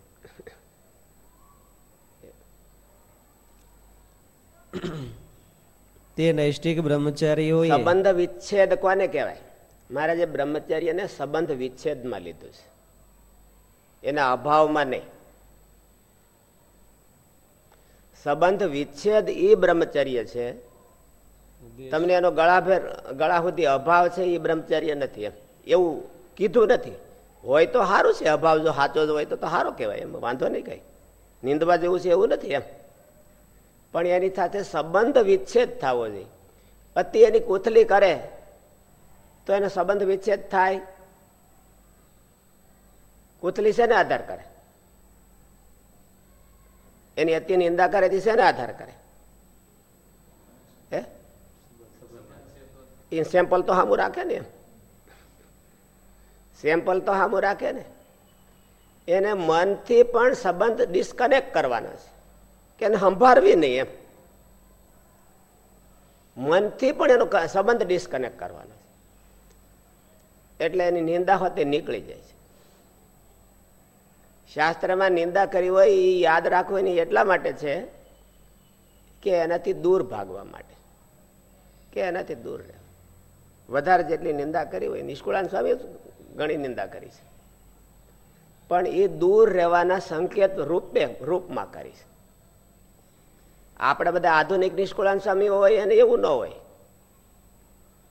તે નૈષ્ઠિક બ્રહ્મચારીઓએ સંબંધ વિચ્છેદ કોને કહેવાય? મારા જે બ્રહ્મચર્યને સંબંધ વિચ્છેદમાં લીધું છે. એના અભાવમાં નહીં. સંબંધ વિચ્છેદ એ બ્રહ્મચર્ય છે તમને એનો ગળાભેર, ગળા સુધી અભાવ છે એ બ્રહ્મચર્ય નથી એમ. એવું કીધું નથી. હોય તો સારું છે, અભાવ જો સાચો જ હોય તો સારો કહેવાય એમ. વાંધો નહીં કઈ. નિંદવા જેવું છે એવું નથી એમ. પણ એની સાથે સંબંધ વિચ્છેદ થવો જોઈએ. અતિ એની કૂથલી કરે તો એનો સંબંધ વિચ્છેદ થાય. કૂથલી શેને આધાર કરે? એની અતિ નિંદા કરે તે શેને આધાર કરે? એ સેમ્પલ તો સામું રાખે ને. સેમ્પલ તો સામું રાખે ને. એને મનથી પણ સંબંધ ડિસ્કનેક્ટ કરવાનો છે. કે એને સંભાળવી નહીં એમ. મનથી પણ એનો સંબંધ ડિસ્કનેક્ટ કરવાનો છે. એટલે એની નિંદા હોતી નીકળી જાય છે. શાસ્ત્રમાં નિંદા કરી હોય એ યાદ રાખવાની એટલા માટે છે કે એનાથી દૂર ભાગવા માટે. કે એનાથી દૂર રહેવા. વધારે જેટલી નિંદા કરી હોય, નિષ્કુળાન સ્વામી ઘણી નિંદા કરી છે. પણ એ દૂર રહેવાના સંકેત રૂપે, રૂપમાં કરી છે. આપણે બધા આધુનિક નિષ્કુળાન સ્વામી હોય અને એવું ન હોય.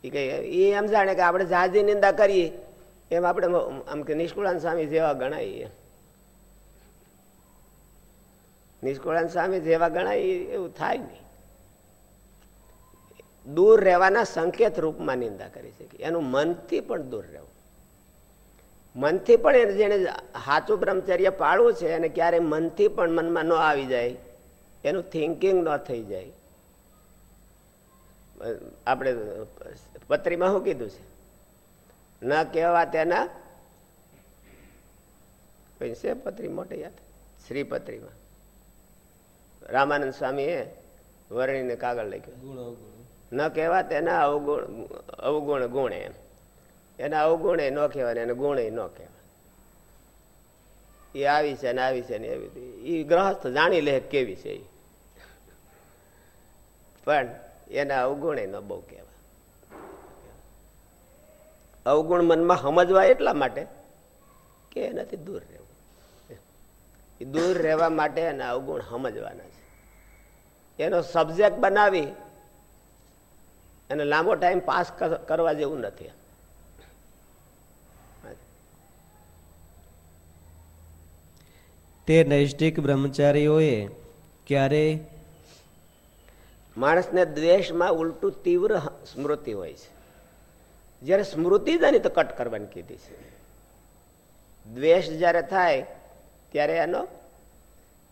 એ કહીએ એ એમ જાણે કે આપણે જાજી નિંદા કરીએ, એમ આપણે આમ કે નિષ્કુળાન સ્વામી જેવા ગણાય નિષ્કુળાન સ્વામી જેવા ગણાય એવું થાય નહીં. દૂર રહેવાના સંકેત રૂપમાં નિંદા કરી શકે. એનું મનથી પણ દૂર રહેવું. મનથી પણ એને જેને સાચું બ્રહ્મચર્ય પાળવું છે અને ક્યારે મનથી પણ મનમાં ન આવી જાય, એનું થિંકિંગ ન થઈ જાય. આપણે પત્રીમાં શું કીધું છે? ન કહેવા તેના છે પત્રી મોટી યાદ? શ્રી પત્રીમાં રામાનંદ સ્વામીએ વર્ણીને કાગળ લખ્યું. ન કહેવા તેના અવગુણ અવગુણ ગુણે એમ. એના અવગુણે ન કહેવાય એને ગુણે ન કહેવાય. એ આવી છે ને આવી છે ને એવી એ ગ્રહસ્થ જાણી લે કેવી છે એ પણ એના અવગુણે ન બહુ કહેવાય. અવગુણ મનમાં સમજવા એટલા માટે કે એનાથી દૂર રહેવું. એ દૂર રહેવા માટે એના અવગુણ સમજવાના છે. એનો સબ્જેક્ટ બનાવી અને લાંબો ટાઈમ પાસ કરવા જેવું નથી. તે નૈષ્ઠિક બ્રહ્મચારીઓએ ક્યારેય માણસને દ્વેષમાં ઉલટું તીવ્ર સ્મૃતિ હોય છે. જ્યારે સ્મૃતિ જ એની તો કટ કરવાની કીધી છે. દ્વેષ જ્યારે થાય ત્યારે એનો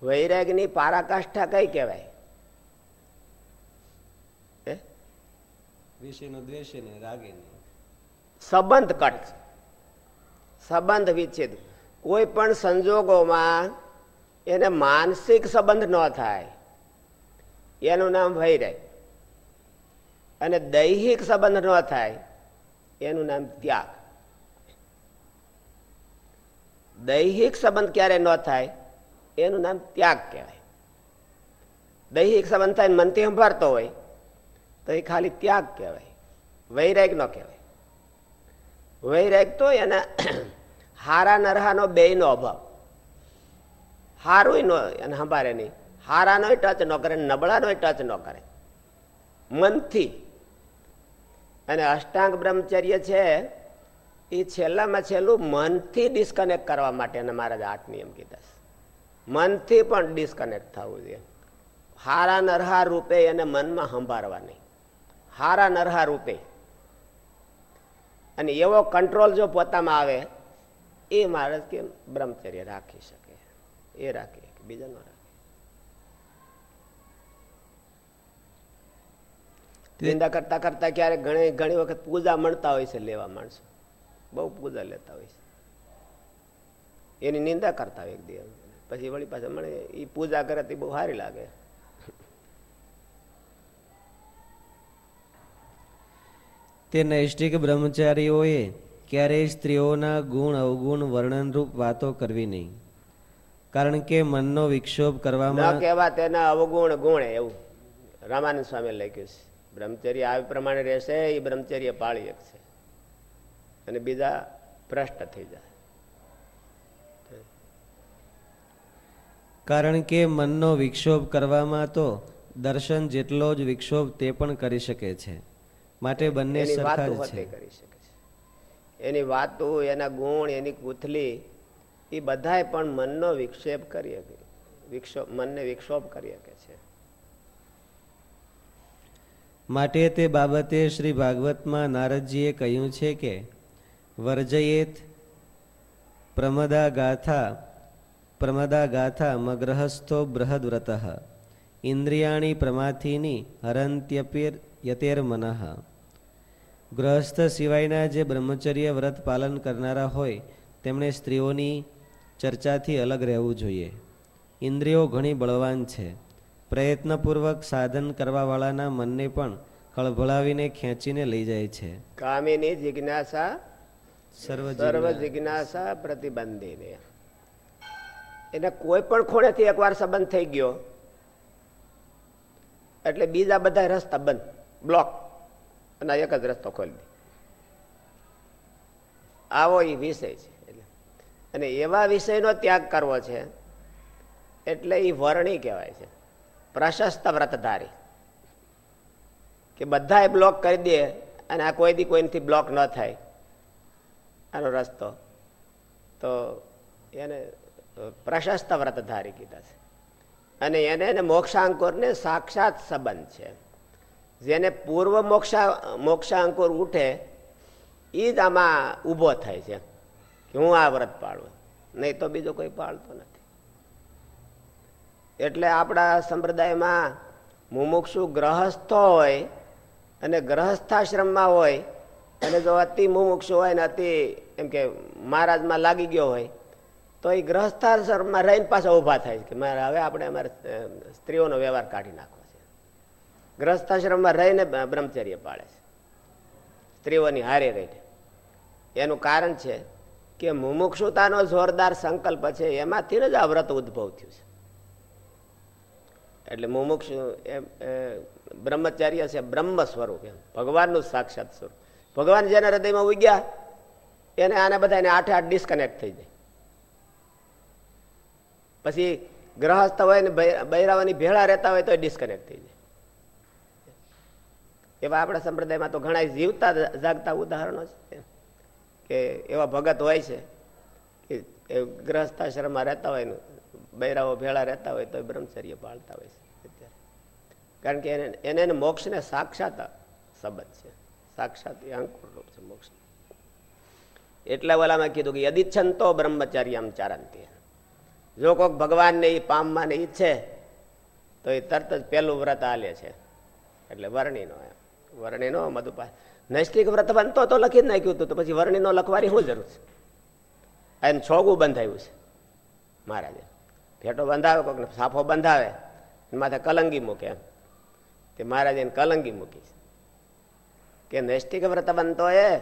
વૈરાગની પારાકાષ્ઠા કઈ કહેવાય? સંબંધ કટ. સંબંધ વિચ્છેદ. કોઈ પણ સંજોગોમાં એને માનસિક સંબંધ ન થાય. એનું નામ વૈરાગ. અને દૈહિક સંબંધ ન થાય, એનું નામ ત્યાગ. દૈહિક સંબંધ ક્યારે ન થાય, એનું નામ ત્યાગ કહેવાય. દૈહિક સંબંધ થાય મનથી સંભાળતો હોય તો એ ખાલી ત્યાગ કહેવાય. વૈરાગ ન કહેવાય. વૈરાગ તો એના હારા નરહાનો બે નો અભાવ. હારું ન એને સંભાળે નહીં. હારાનો ટચ ન કરે નબળાનો ટચ ન કરે. મનથી. અને અષ્ટાંગ બ્રહ્મચર્ય છે, એ છેલ્લામાં છેલ્લું મનથી ડિસ્કનેક્ટ કરવા માટે મારા આઠ નિયમ કીધા મનથી પણ ડિસ્કનેક્ટ થવું જોઈએ. હારા નરહા રૂપે એને મનમાં સંભાળવા નહીં. હારા નરહા રૂપે. અને એવો કંટ્રોલ જો પોતામાં આવે એ માણસ કે બ્રહ્મચર્ય રાખી શકે. એ રાખે બીજા ન રાખે નિંદા કરતા કરતા ક્યારેક ઘણી ઘણી વખત પૂજા મળતા હોય છે લેવા માણસો. બહુ પૂજા લેતા હોય છે. એની નિંદા કરતા હોય એક દિવસ. પછી વળી પાસે મળે એ પૂજા કરે તે બહુ સારી લાગે. તે નૈષ્ઠિક બ્રહ્મચારીઓએ ક્યારેય સ્ત્રીઓના ગુણ અવગુણ વર્ણનરૂપ વાતો કરવી નહીં. કારણ કે મનનો વિક્ષોભ કરવામાં કહેવા તેના અવગુણ ગુણ એવું. રામાનંદ સ્વામી લખ્યું છે. બ્રહ્મચર્ય આ પ્રમાણે રહેશે એ બ્રહ્મચર્ય પાળી શકશે. અને બીજા ભ્રષ્ટ થઈ જાય. કારણ કે મનનો વિક્ષોભ કરવામાં તો દર્શન જેટલો જ વિક્ષોભ તે પણ કરી શકે છે. માટે બંને સરખા છે. કરી શકે છે. એની વાતો એના ગુણ એની કુથલી એ બધાય પણ મનનો વિક્ષેપ કરી શકે. વિક્ષોપ મનને વિક્ષોપ કરી શકે છે. માટે તે બાબતે શ્રી ભાગવતમાં નારદજીએ કહ્યું છે કે વર્જયેત પ્રમદા ગાથા પ્રમદા ગાથા મગ્રહસ્થો બૃહદ્વ્રત ઇન્દ્રિયાણી પ્રમાથીની હરંત્યપીર યતેર મનઃ ગૃહસ્થ સિવાયના જે બ્રહ્મચર્ય વ્રત પાલન કરનારા હોય તેમણે સ્ત્રીઓની ચર્ચાથી અલગ રહેવું જોઈએ. ઇન્દ્રિયો ઘણી બળવાન છે. પ્રયત્નપૂર્વક સાધન કરવાવાળાના મનને પણ ખળભળાવીને ખેંચીને લઈ જાય છે. કામિની જિજ્ઞાસા સર્વ સર્વ જિજ્ઞાસા. પ્રતિબંધીને. એને કોઈ પણ ખૂણેથી એકવાર સંબંધ થઈ ગયો એટલે બીજા બધા રસ્તા બંધ બ્લોક અને એક જ રસ્તો ખોલી દે. આવો એ વિષય છે એટલે. અને એવા વિષયનો ત્યાગ કરવો છે, એટલે એ વર્ણી કહેવાય છે. પ્રશસ્ત વ્રતધારી. કે બધાએ બ્લોક કરી દે અને આ કોઈ દી કોઈથી બ્લોક ન થાય. આનો રસ્તો. તો એને પ્રશસ્ત વ્રતધારી કીધા છે. અને એને મોક્ષાંકુરને સાક્ષાત સંબંધ છે. જેને પૂર્વ મોક્ષા, મોક્ષાંકુર ઉઠે એ જ આમાં ઊભો થાય છે. કે હું આ વ્રત પાળું. નહીં તો બીજો કોઈ પાળતો નથી. એટલે આપણા સંપ્રદાયમાં મુમુક્ષુ ગ્રહસ્થ હોય અને ગ્રહસ્થાશ્રમમાં હોય, અને જો અતિ મુમુક્ષુ હોય ને અતિ એમ કે મહારાજમાં લાગી ગયો હોય, તો એ ગ્રહસ્થાશ્રમમાં રહીને પાછા ઊભા થાય છે કે મારે હવે આપણે અમારે સ્ત્રીઓનો વ્યવહાર કાઢી નાખવો. છે ગ્રહસ્થાશ્રમમાં રહીને બ્રહ્મચર્ય પાળે છે. સ્ત્રીઓની હારે રહીને. એનું કારણ છે કે મુમુક્ષુતાનો જોરદાર સંકલ્પ છે, એમાંથી જ આ વ્રત ઉદ્ભવ થયું છે. એટલે મુમુક્ષ બ્રહ્મચર્ય છે બ્રહ્મ સ્વરૂપ એમ. ભગવાનનું સાક્ષાત સ્વરૂપ. ભગવાન જેના હૃદયમાં ઉગ્યા, એને આને બધાને આઠે આઠ ડિસ્કનેક્ટ થઈ જાય. પછી ગ્રહસ્થ હોય ને બૈરાવાની ભેળા રહેતા હોય તો ડિસ્કનેક્ટ થઈ જાય. એવા આપણા સંપ્રદાયમાં તો ઘણા જીવતા જાગતા ઉદાહરણો છે. કે એવા ભગત હોય છે કે ગ્રહસ્થાશ્રમમાં રહેતા હોય બૈરાઓ ભેળા રહેતા હોય તો બ્રહ્મચર્ય પાળતા હોય છે અત્યારે. કારણ કે એને એને મોક્ષને સાક્ષાત સંબંધ છે. સાક્ષાત એ અંકુર છે મોક્ષ એટલે ઓલામાં કીધું કે યદિચ્છંતો બ્રહ્મચર્યમ ચારંતી. જો કોઈક ભગવાનને એ પામવાને ઈચ્છે, તો એ તરત જ પેલું વ્રત આલે છે. એટલે વર્ણિનો એમ. વર્ણિનો મધુપાન નૈષ્ટિક વ્રત બનતો તો લખી જ નાખ્યું હતું તો પછી વર્ણિનો લખવાની શું જરૂર છે એને છોગું બંધાયું છે મહારાજે ફેટો બંધાવે કોઈકને સાફો બંધાવે માથે કલંગી મૂકે એમ તે મહારાજે એને કલંગી મૂકી કે નૈષ્ટિક વ્રત બનતો એ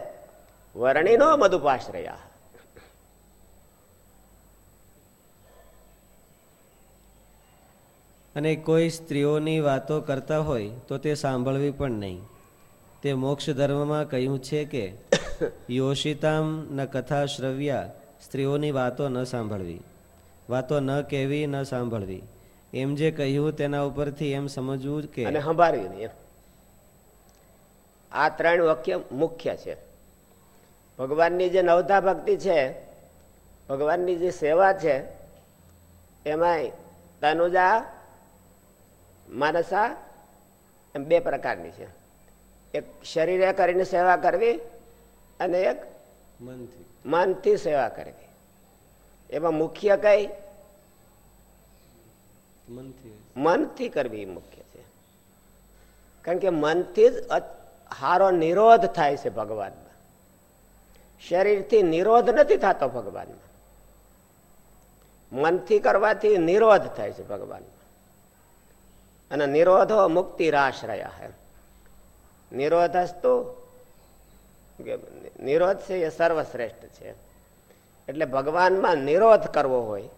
વર્ણિનો મધુપાશ્રયા અને કોઈ સ્ત્રીઓની વાતો કરતા હોય તો તે સાંભળવી પણ નહીં. તે મોક્ષ ધર્મમાં કહ્યું છે કે યોષિતામ ન કથા શ્રવ્યા સ્ત્રીઓની વાતો ન સાંભળવી. વાતો ન કહેવી ન સાંભળવી. એમ જે કહ્યું તેના ઉપરથી એમ સમજવું કે અને સંભાળવી નહીં આ ત્રણ વાક્ય મુખ્ય છે. ભગવાનની જે નવતા ભક્તિ છે ભગવાનની જે સેવા છે એમાંય તનુજા માનસા એમ બે પ્રકારની છે. એક શરીરે કરીને સેવા કરવી અને એક મનથી. મનથી સેવા કરવી. એમાં મુખ્ય કઈ? મનથી. કરવી મુખ્ય છે. કારણ કે મનથી જ હારો નિરોધ થાય છે ભગવાનમાં. શરીરથી નિરોધ નથી થતો ભગવાનમાં. મનથી કરવાથી નિરોધ થાય છે ભગવાનમાં. અને નિરોધો મુક્તિ રાશ્રયા હે નિરોધસ્તુ. નિરોધ છે એ સર્વશ્રેષ્ઠ છે. એટલે ભગવાનમાં નિરોધ કરવો હોય,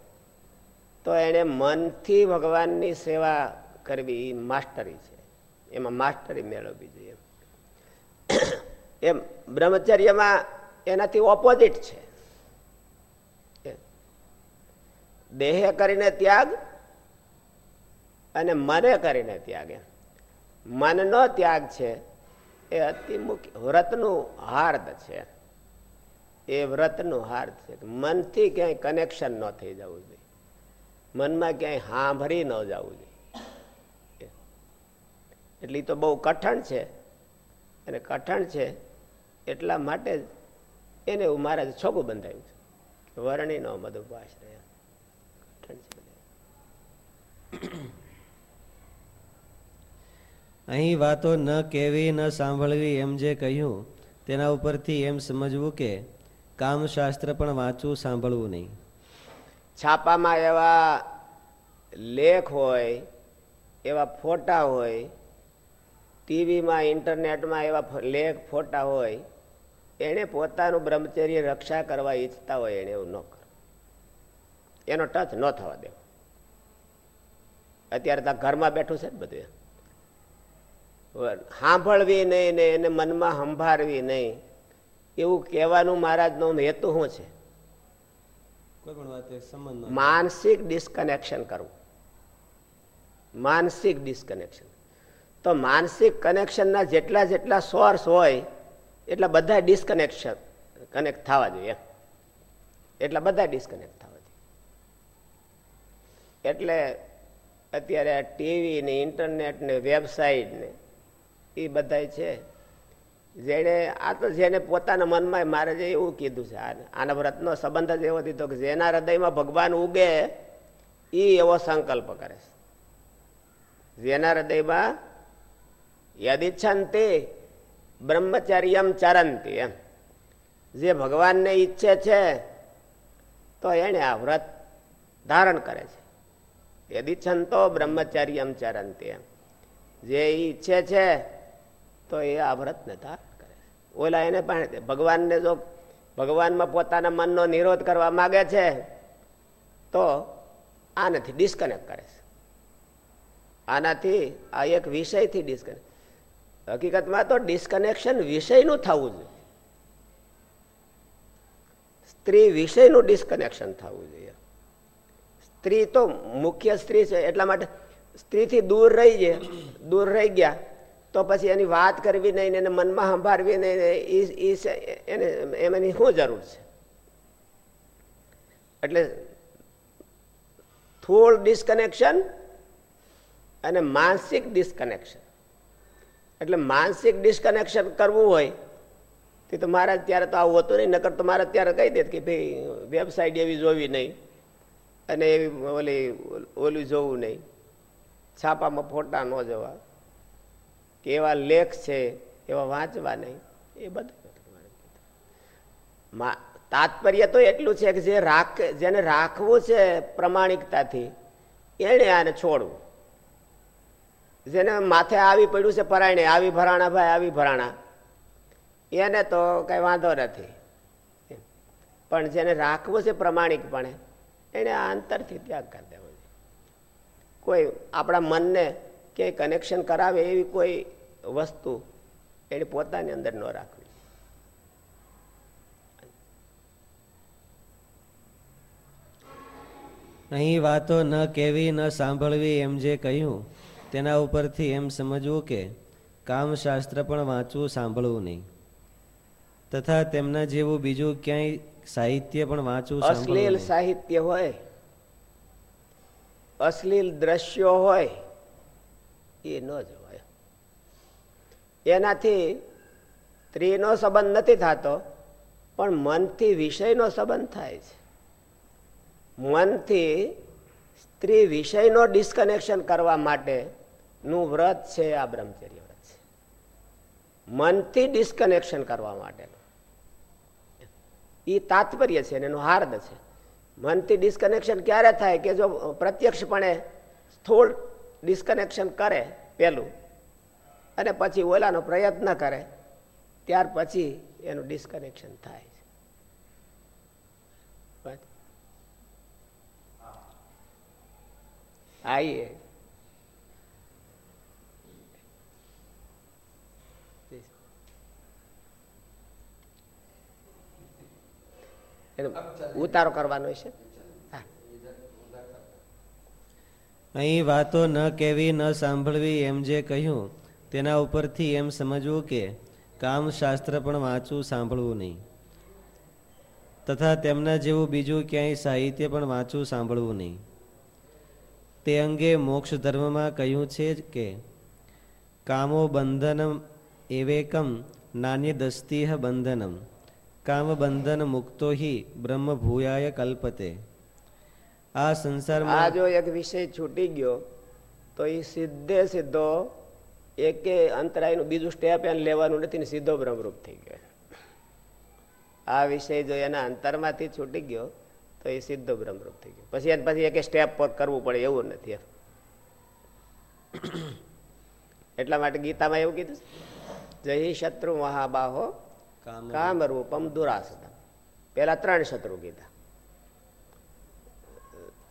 તો એને મનથી ભગવાનની સેવા કરવી એ માસ્ટરી છે. એમાં માસ્ટરી મેળવવી જોઈએ. એમ બ્રહ્મચર્યમાં એનાથી ઓપોઝિટ છે. દેહે કરીને ત્યાગ અને મને કરીને ત્યાગ મનનો ત્યાગ છે એ અતિ મુખ્ય. વ્રતનું હાર્દ છે. એ વ્રતનું હાર્દ છે મનથી ક્યાંય કનેક્શન ન થઈ જવું જોઈએ. મનમાં ક્યાંય સાંભળી ન જવું જોઈએ. એટલે તો બહુ કઠણ છે. અને કઠણ છે એટલા માટે એને હું મહારાજ છોકું બંધાયું છે. વર્ણિનો મધુપાશ્રય. કઠણ છે. અહીં વાતો ન કહેવી, ન સાંભળવી એમ જે કહ્યું, તેના ઉપરથી એમ સમજવું કે કામશાસ્ત્ર પણ વાંચવું, સાંભળવું નહીં. છાપામાં એવા લેખ હોય, એવા ફોટા હોય, ટીવીમાં, ઇન્ટરનેટમાં એવા લેખ, ફોટા હોય, એણે પોતાનું બ્રહ્મચર્ય રક્ષા કરવા ઈચ્છતા હોય એણે એવું ન કરો. એનો ટચ ન થવા દેવો. અત્યારે તો ઘરમાં બેઠું છે ને બધું સાંભળવી નહીં ને એને મનમાં સંભાળવી નહીં. એવું કહેવાનું મહારાજનો હેતુ શું છે? માનસિક ડિસ્કનેક્શન કરવું. માનસિક ડિસ્કનેક્શન તો માનસિક કનેક્શનના જેટલા જેટલા સોર્સ હોય એટલા બધા ડિસ્કનેક્શન કનેક્ટ થવા જોઈએ. એટલા બધા ડિસ્કનેક્ટ થવા જોઈએ. એટલે અત્યારે ટીવી ને ઇન્ટરનેટ ને વેબસાઇટ ને એ બધાય છે. જેને આ તો જેને પોતાના મનમાં મારે જે એવું કીધું છે આને વ્રતનો સંબંધ જ એવો દીધો કે જેના હૃદયમાં ભગવાન ઉગે એ એવો સંકલ્પ કરે છે. જેના હૃદયમાં યદિચ્છંતિ બ્રહ્મચર્યમ ચરંતી એમ. જે ભગવાનને ઈચ્છે છે, તો એને આ વ્રત ધારણ કરે છે. યદિચ્છંતો બ્રહ્મચર્યમ ચરંતી એમ. જે ઈચ્છે છે તો એ આ વ્રતને ધારણ કરે ઓલા એને પણ ભગવાનને જો ભગવાનમાં પોતાના મનનો નિરોધ કરવા માગે છે, તો આનાથી ડિસ્કનેક્ટ કરે છે. આનાથી આ એક વિષયથી ડિસ્કનેક્ટ હકીકતમાં તો ડિસ્કનેક્શન વિષયનું થવું જોઈએ. સ્ત્રી વિષયનું ડિસ્કનેક્શન થવું જોઈએ. સ્ત્રી તો મુખ્ય સ્ત્રી છે, એટલા માટે સ્ત્રીથી દૂર રહી જાય દૂર રહી ગયા તો પછી એની વાત કરવી નહીં એને મનમાં સંભાળવી નહીં એને એમાંની શું જરૂર છે? એટલે થોડ ડિસ્કનેક્શન અને માનસિક ડિસ્કનેક્શન એટલે માનસિક ડિસ્કનેક્શન કરવું હોય તે તો મારા ત્યારે તો આવું હતું નહીં, નકર તો મારે ત્યારે કહી દેત કે ભાઈ વેબસાઇટ એવી જોવી નહીં અને એવી ઓલી ઓલું જોવું નહીં. છાપામાં ફોટા ન જોવા. કે એવા લેખ છે, એવા વાંચવા નહીં. એ બધું. તાત્પર્ય તો એટલું છે કે જે રાખ, જેને રાખવું છે પ્રમાણિકતાથી એને આને છોડવું. જેને માથે આવી પડ્યું છે પરાયણે, આવી ભરાણા ભાઈ, આવી ભરાણા. એને તો કઈ વાંધો નથી. પણ જેને રાખવું છે પ્રમાણિકપણે એને આ અંતરથી ત્યાગ કરી દેવો કોઈ આપણા મનને કે કનેક્શન કરાવે એવી કોઈ વસ્તુ એને પોતાની અંદર ન રાખવી. અહીં વાતો ન કેવી ન સાંભળવી એમ જે કહ્યું તેના ઉપરથી એમ સમજવું કે કામશાસ્ત્ર પણ વાંચવું સાંભળવું નહીં. તથા તેમના જેવું બીજું ક્યાંય સાહિત્ય પણ વાંચવું અશ્લીલ સાહિત્ય હોય અશ્લીલ દ્રશ્યો હોય એ ન જવાય. એનાથી સ્ત્રીનો સંબંધ નથી થતો, પણ મનથી વિષયનો સંબંધ થાય છે. મનથી સ્ત્રી વિષયનો ડિસ્કનેક્શન કરવા માટે નું વ્રત છે આ બ્રહ્મચર્ય વ્રત છે. મનથી ડિસ્કનેક્શન કરવા માટેનું. એ તાત્પર્ય છે એનું હાર્દ છે. મનથી ડિસ્કનેક્શન ક્યારે થાય કે જો પ્રત્યક્ષપણે સ્થૂળ ડિસ્કનેક્શન કરે પેલું અને પછી ઓલાનો પ્રયત્ન કરે, ત્યાર પછી એનું ડિસ્કનેક્શન થાય છે. આઈએ. ઉતારો કરવાનો છે. અહીં વાતો ન કેવી ન સાંભળવી એમ જે કહ્યું, તેના ઉપરથી એમ સમજવું કે કામશાસ્ત્ર પણ વાંચવું, સાંભળવું નહીં. તથા તેમના જેવું બીજું ક્યાંય સાહિત્ય પણ વાંચવું, સાંભળવું નહીં. તે અંગે મોક્ષ ધર્મમાં કહ્યું છે કે, કામો બંધનમ એવેકમ નાન્ય દસ્તીહ બંધનમ. કામ બંધન મુક્તો હિ બ્રહ્મ ભૂયાય કલ્પતે. આ સંસારમાં આ જો એક વિષય છૂટી ગયો તો એ સીધે સીધો એકે અંતરાયનું બીજું સ્ટેપ એને લેવાનું નથી ને સીધો ભ્રમરૂપ થઈ ગયો. આ વિષય જો એના અંતરમાંથી છૂટી ગયો તો એ સીધો ભ્રમરૂપ થઈ ગયો. પછી એને પછી એક સ્ટેપ પર કરવું પડે એવું નથી એટલા માટે ગીતામાં એવું કીધું જય શત્રુ મહાબાહો કામ રૂપમ દુરાસદમ. પેલા ત્રણ શત્રુ કીધા.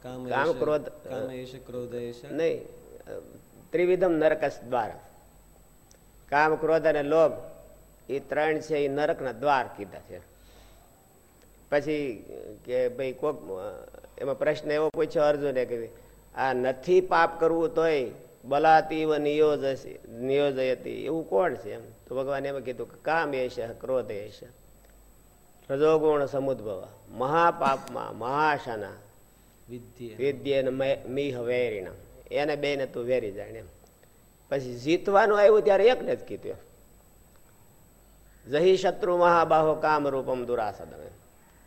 કામ ક્રોધ નહીં ત્રિવિધમ નરકસ દ્વારા કામ ક્રોધ અને લોભ એ ત્રણ છે એ નરકના દ્વાર કીધા છે પછી કે ભાઈ કોક એમાં પ્રશ્ન એવો પૂછ્યો અર્જુને કે આ નથી પાપ કરવું તોય બલાતીવ નિયોજ નિયોજયતી એવું કોણ છે એમ? તો ભગવાન એમ કીધું કે કામ એ છે ક્રોધ એ છે રજોગુણ સમુદ્ભવ મહાપાપમાં મહાશાના વિદ્ય મીહ વેરીણા. એને બે ને તું વેરી જાય એમ. પછી જીતવાનું આવ્યું ત્યારે એકને જ કીધું જહી શત્રુ મહાબાહો કામ રૂપમ દુરાસદ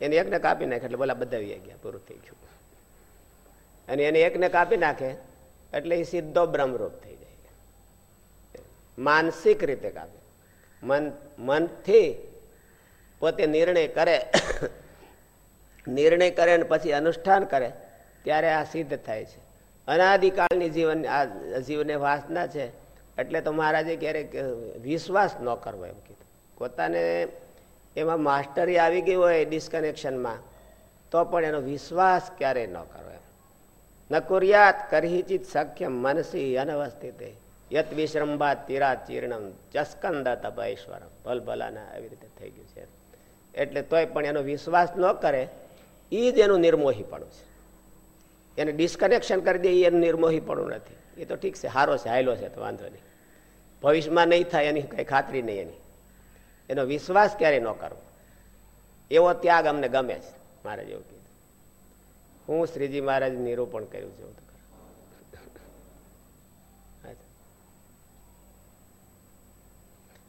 એને એકને કાપી નાખે એટલે બોલા બધા ગયા, પૂરું થઈ ગયું. અને એને એકને કાપી નાખે એટલે એ સીધો બ્રહ્મરૂપ થઈ જાય. માનસિક રીતે કાપે. મન, મનથી પોતે નિર્ણય કરે. નિર્ણય કરે અને પછી અનુષ્ઠાન કરે. ત્યારે આ સિદ્ધ થાય છે. અનાદિકાળની જીવન આ જીવને વાસના છે, એટલે તો મહારાજે ક્યારેક વિશ્વાસ ન કરવો એમ કીધું. પોતાને એમાં માસ્ટરી આવી ગઈ હોય ડિસ્કનેક્શનમાં, તો પણ એનો વિશ્વાસ ક્યારેય ન કરવો એમ. ન કુર્યાત કરહિચિત સખ્યમ મનસી અનવસ્થિત, યત વિશ્રંભા તીરા ચીર્ણમ ચસ્કંદ તપૈશ્વરમ ભલ ભલાના આવી રીતે થઈ ગયું છે. એટલે તોય પણ એનો વિશ્વાસ ન કરે એ જ એનું નિર્મોહીપણું છે. એને ડિસ્કનેક્શન કરી દે, એનું નિર્મોહીપણું નથી. એ તો ઠીક છે સારો છે, હાયલો છે, તો વાંધો નહીં. ભવિષ્યમાં નહીં થાય એની કંઈ ખાતરી નહીં એની. એનો વિશ્વાસ ક્યારેય ન કરવો. એવો ત્યાગ અમને ગમે છે, મારે જેવું કીધું. હું શ્રીજી મહારાજ નિરૂપણ કર્યું છે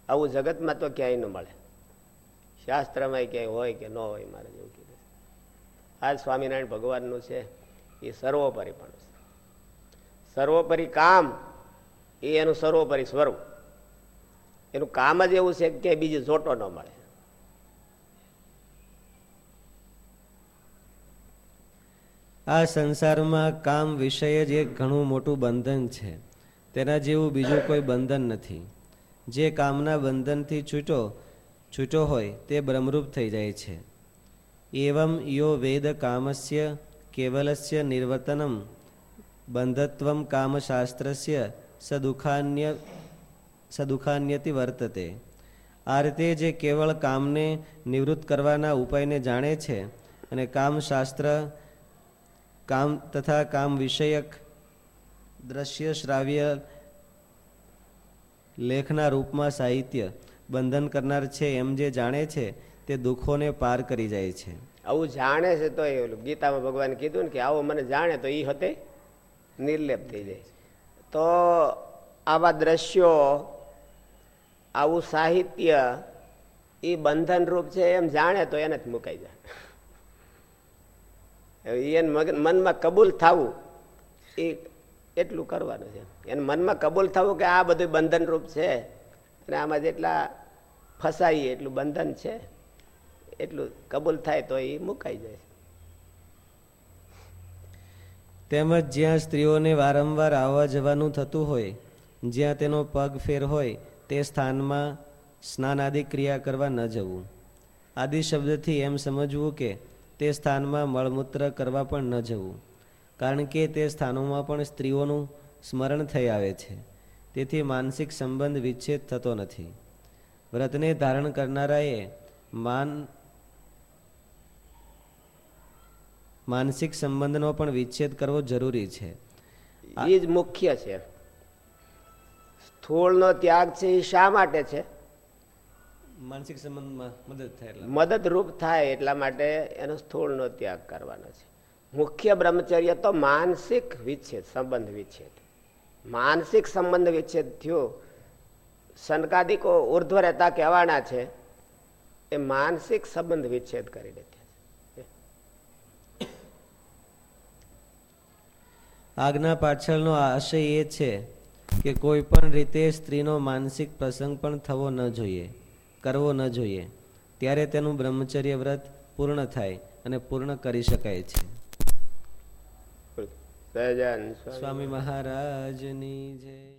આવું જગતમાં તો ક્યાંય ન મળે. શાસ્ત્રમાં ક્યાંય હોય કે ન હોય, મારે જેવું કીધું આ સ્વામિનારાયણ ભગવાનનું છે. એ સર્વોપરી પણ સર્વોપરી કામ એ એનું સર્વોપરી સ્વરૂપ. એનું કામ જ એવું છે કે બીજું જોટો ન મળે. આ સંસારમાં કામ વિષય જ એક ઘણું મોટું બંધન છે. તેના જેવું બીજું કોઈ બંધન નથી. જે કામના બંધનથી છૂટો છૂટો હોય તે બ્રહ્મરૂપ થઈ જાય છે. એવમ યો વેદ કામસ્ય કેવલસ્ય નિર્વતનમ બંધત્વમ કામશાસ્ત્રસ્ય સદુખાન્ય સદુખાન્યતિ વર્તતે આ રીતે જે કેવળ કામને નિવૃત્ત કરવાના ઉપાયને જાણે છે અને કામશાસ્ત્ર, કામ તથા કામ વિષયક દ્રશ્ય, શ્રાવ્ય, લેખના રૂપમાં સાહિત્ય બંધન કરનાર છે એમ જે જાણે છે તે દુઃખોને પાર કરી જાય છે. આવું જાણે છે તો એ ગીતામાં ભગવાન કીધું ને કે આવો મને જાણે તો એ હતે નિર્લેપ થઈ જાય. તો આવા દ્રશ્યો, આવું સાહિત્ય એ બંધન રૂપ છે એમ જાણે તો એને જ મુકાઈ જાય. એને મનમાં કબૂલ થવું એ એટલું કરવાનું છે. એને મનમાં કબૂલ થવું કે આ બધું બંધન રૂપ છે. અને આમાં જેટલા ફસાઈએ એટલું બંધન છે. એટલું કબૂલ થાય તો એ મુકાઈ જાય. તેમજ જ્યાં સ્ત્રીઓને વારંવાર આવવા જવાનું થતું હોય, જ્યાં તેનો પગ ફેર હોય, તે સ્થાનમાં સ્નાન આદિ ક્રિયા કરવા ન જવું. આદિ શબ્દથી એમ સમજવું કે તે સ્થાનમાં મળમૂત્ર કરવા પણ ન જવું, કારણ કે તે સ્થાનોમાં પણ સ્ત્રીઓનું સ્મરણ થઈ આવે છે. તેથી માનસિક સંબંધ વિચ્છેદ થતો નથી. વ્રતને ધારણ કરનારાએ માન માનસિક સંબંધનો પણ વિચ્છેદ કરવો જરૂરી છે. એ જ મુખ્ય છે. સ્થૂળનો ત્યાગ છે એ શા માટે છે? માનસિક સંબંધમાં મદદ થાય મદદરૂપ થાય એટલા માટે એનો સ્થૂળનો ત્યાગ કરવાનો છે. મુખ્ય બ્રહ્મચર્ય તો માનસિક વિચ્છેદ સંબંધ વિચ્છેદ. માનસિક સંબંધ વિચ્છેદ થયો. સનકાદિકો ઉર્ધ્વ રહેતા કહેવાના છે. એ માનસિક સંબંધ વિચ્છેદ કરી આજ્ઞા પાછળનો આશય એ છે કે કોઈ પણ રીતે સ્ત્રીનો માનસિક પ્રસંગ પણ થવો ન જોઈએ કરવો ન જોઈએ. ત્યારે તેનું બ્રહ્મચર્ય વ્રત પૂર્ણ થાય અને પૂર્ણ કરી શકાય છે. સ્વામી મહારાજની જય.